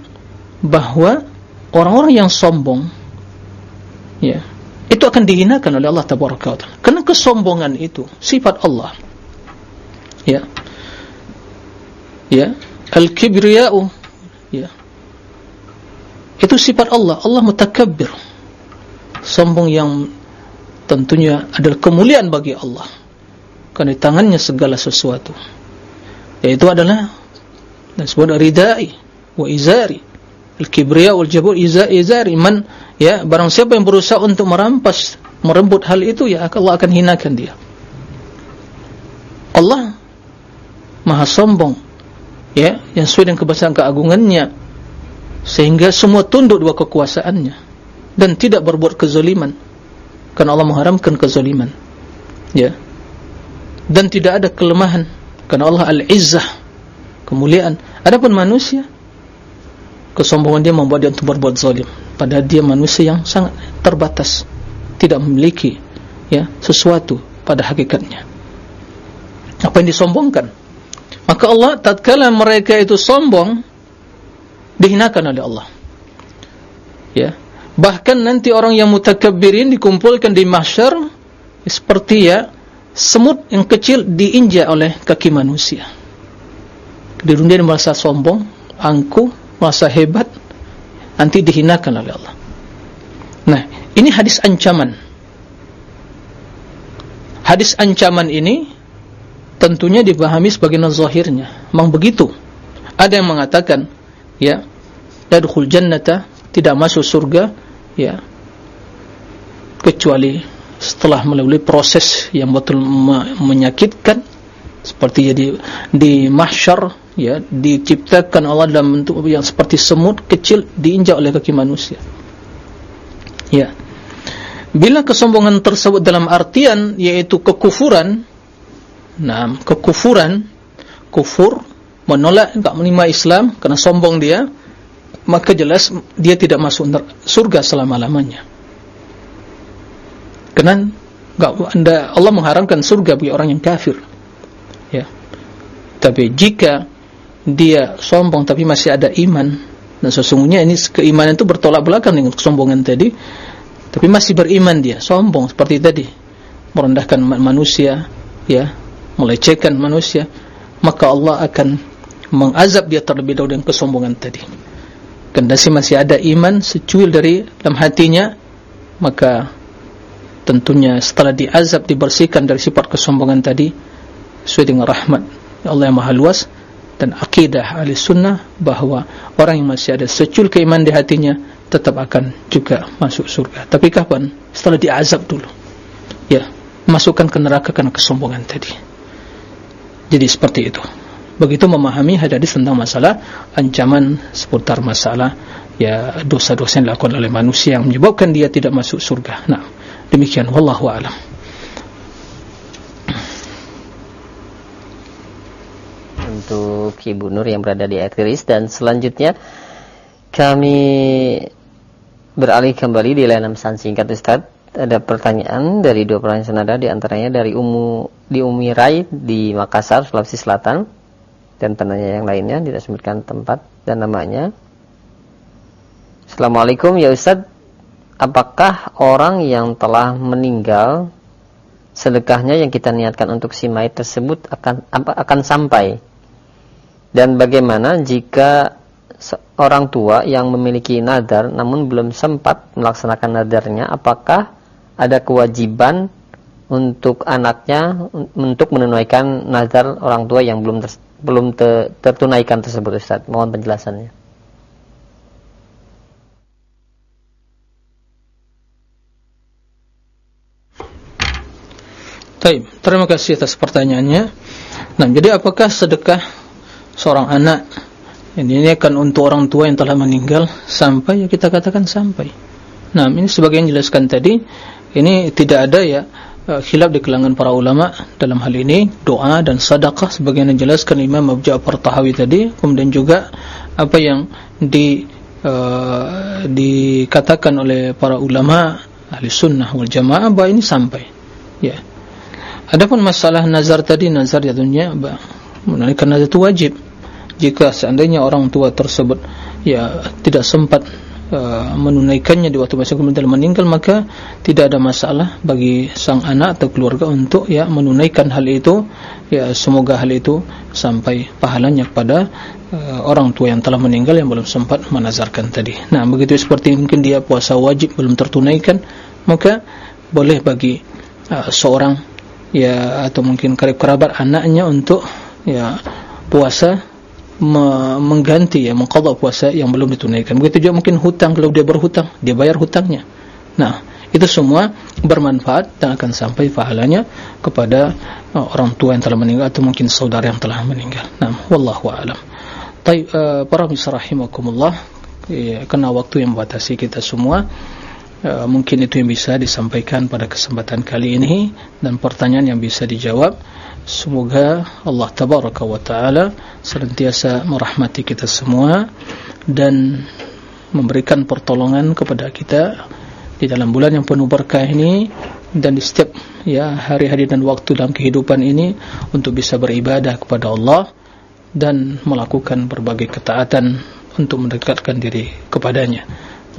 bahwa orang-orang yang sombong ya itu akan dihinakan oleh Allah taala. Karena kesombongan itu sifat Allah ya. Ya. Al-kibriya'u. Ya. Itu sifat Allah. Allah mutakabbir. Sombong yang tentunya adalah kemuliaan bagi Allah. Karena tangannya segala sesuatu. Yaitu adalah dan sebuah ridai wa izari. Al-kibriya wal jabur iza izari. Man ya barang siapa yang berusaha untuk merampas merembut hal itu ya Allah akan hinakan dia. Allah maha sombong ya yang sesuai dengan kebesaran keagungannya. Sehingga semua tunduk dua kekuasaannya dan tidak berbuat kezaliman karena Allah mengharamkan kezaliman ya. Dan tidak ada kelemahan. Karena Allah al-izzah kemuliaan. Adapun manusia kesombongan dia membuat dia untuk berbuat zalim padahal dia manusia yang sangat terbatas tidak memiliki ya sesuatu pada hakikatnya. Apa yang disombongkan maka Allah tatkala mereka itu sombong dihinakan oleh Allah. Ya. Bahkan nanti orang yang mutakabbirin dikumpulkan di mahsyar seperti ya semut yang kecil diinjak oleh kaki manusia. Di dia merasa sombong angkuh merasa hebat nanti dihinakan oleh Allah. Nah ini hadis ancaman. Hadis ancaman ini tentunya dipahami sebagai nazahirnya. Memang begitu. Ada yang mengatakan ya yadkhul jannata tidak masuk surga ya kecuali setelah melalui proses yang betul menyakitkan seperti jadi di mahsyar ya diciptakan Allah dalam bentuk yang seperti semut kecil diinjak oleh kaki manusia. Ya. Bila kesombongan tersebut dalam artian yaitu kekufuran nah kekufuran kufur menolak enggak menerima Islam karena sombong dia maka jelas dia tidak masuk surga selama-lamanya. Karena enggak anda Allah mengharamkan surga bagi orang yang kafir. Ya. Tapi jika dia sombong tapi masih ada iman dan sesungguhnya ini keimanan itu bertolak belakang dengan kesombongan tadi tapi masih beriman dia sombong seperti tadi merendahkan manusia ya melecehkan manusia maka Allah akan mengazab dia terlebih dahulu dengan kesombongan tadi. Kendasi masih ada iman secuil dari dalam hatinya maka tentunya setelah diazab dibersihkan dari sifat kesombongan tadi sesuai dengan rahmat Allah yang maha luas dan akidah ahli sunnah bahawa orang yang masih ada secul keiman di hatinya tetap akan juga masuk surga. Tapi kapan? setelah diazab dulu. Ya masukkan ke neraka karena kesombongan tadi jadi seperti itu. Begitu memahami hadis tentang masalah ancaman seputar masalah ya dosa-dosa yang dilakukan oleh manusia yang menyebabkan dia tidak masuk surga. Nah demikian. Wallahu a'lam. Untuk Ibu Nur yang berada di Etiris dan selanjutnya kami beralih kembali di layanan pesan singkat Ustaz ada pertanyaan dari dua pertanyaan senada di antaranya dari Umu di Umi Rai di Makassar Sulawesi Selatan. Dan penanya yang lainnya tidak sebutkan tempat dan namanya. Assalamualaikum ya Ustaz. Apakah orang yang telah meninggal sedekahnya yang kita niatkan untuk si mayat tersebut akan akan sampai? Dan bagaimana jika orang tua yang memiliki nadar namun belum sempat melaksanakan nadarnya, apakah ada kewajiban untuk anaknya untuk menunaikan nadar orang tua yang belum ter, belum ter, tertunaikan tersebut Ustaz? Mohon penjelasannya. Baik, terima kasih atas pertanyaannya. Nah, jadi apakah sedekah seorang anak ini, ini akan untuk orang tua yang telah meninggal sampai ya kita katakan sampai nah ini sebagai yang jelaskan tadi ini tidak ada ya uh, khilaf di kalangan para ulama dalam hal ini. Doa dan sedekah sebagaimana dijelaskan Imam Abu Ja'far Tahawi tadi. Kemudian juga apa yang di uh, dikatakan oleh para ulama ahli sunnah wal jamaah bahwa ini sampai. Ya. Adapun masalah nazar tadi nazar jatuhnya menunaikan nazar itu wajib. Jika seandainya orang tua tersebut ya tidak sempat uh, menunaikannya di waktu masa kemudian meninggal maka tidak ada masalah bagi sang anak atau keluarga untuk ya menunaikan hal itu. Ya semoga hal itu sampai pahalanya kepada uh, orang tua yang telah meninggal yang belum sempat menazarkan tadi. Nah begitu seperti mungkin dia puasa wajib belum tertunaikan maka boleh bagi uh, seorang ya atau mungkin kerabat anaknya untuk ya puasa mengganti ya mengqadha puasa yang belum ditunaikan. Begitu juga mungkin hutang kalau dia berhutang dia bayar hutangnya. Nah itu semua bermanfaat dan akan sampai pahalanya kepada uh, orang tua yang telah meninggal atau mungkin saudara yang telah meninggal. Nah wallahu a'lam. Taib, uh, para misrahimakumullah ya, karena waktu yang membatasi kita semua uh, mungkin itu yang bisa disampaikan pada kesempatan kali ini dan pertanyaan yang bisa dijawab Semoga Allah Tabaraka wa Ta'ala Senantiasa merahmati kita semua Dan Memberikan pertolongan kepada kita Di dalam bulan yang penuh berkah ini Dan di setiap ya hari-hari dan waktu dalam kehidupan ini Untuk bisa beribadah kepada Allah Dan melakukan berbagai ketaatan Untuk mendekatkan diri kepadanya.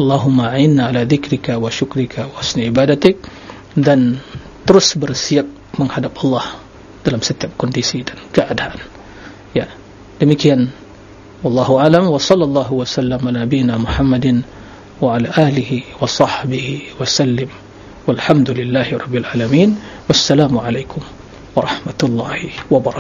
Allahumma inna ala dhikrika wa syukrika wa asni ibadatik Dan terus bersiap menghadap Allah dalam setiap kondisi dan keadaan. Ya, demikian. Wallahu alam wa sallallahu wa sallam ala nabiyina Muhammadin wa ala alihi wa sahbihi wa sallim. Walhamdulillahi rabbil alamin. Wassalamu alaikum warahmatullahi wabarakatuh.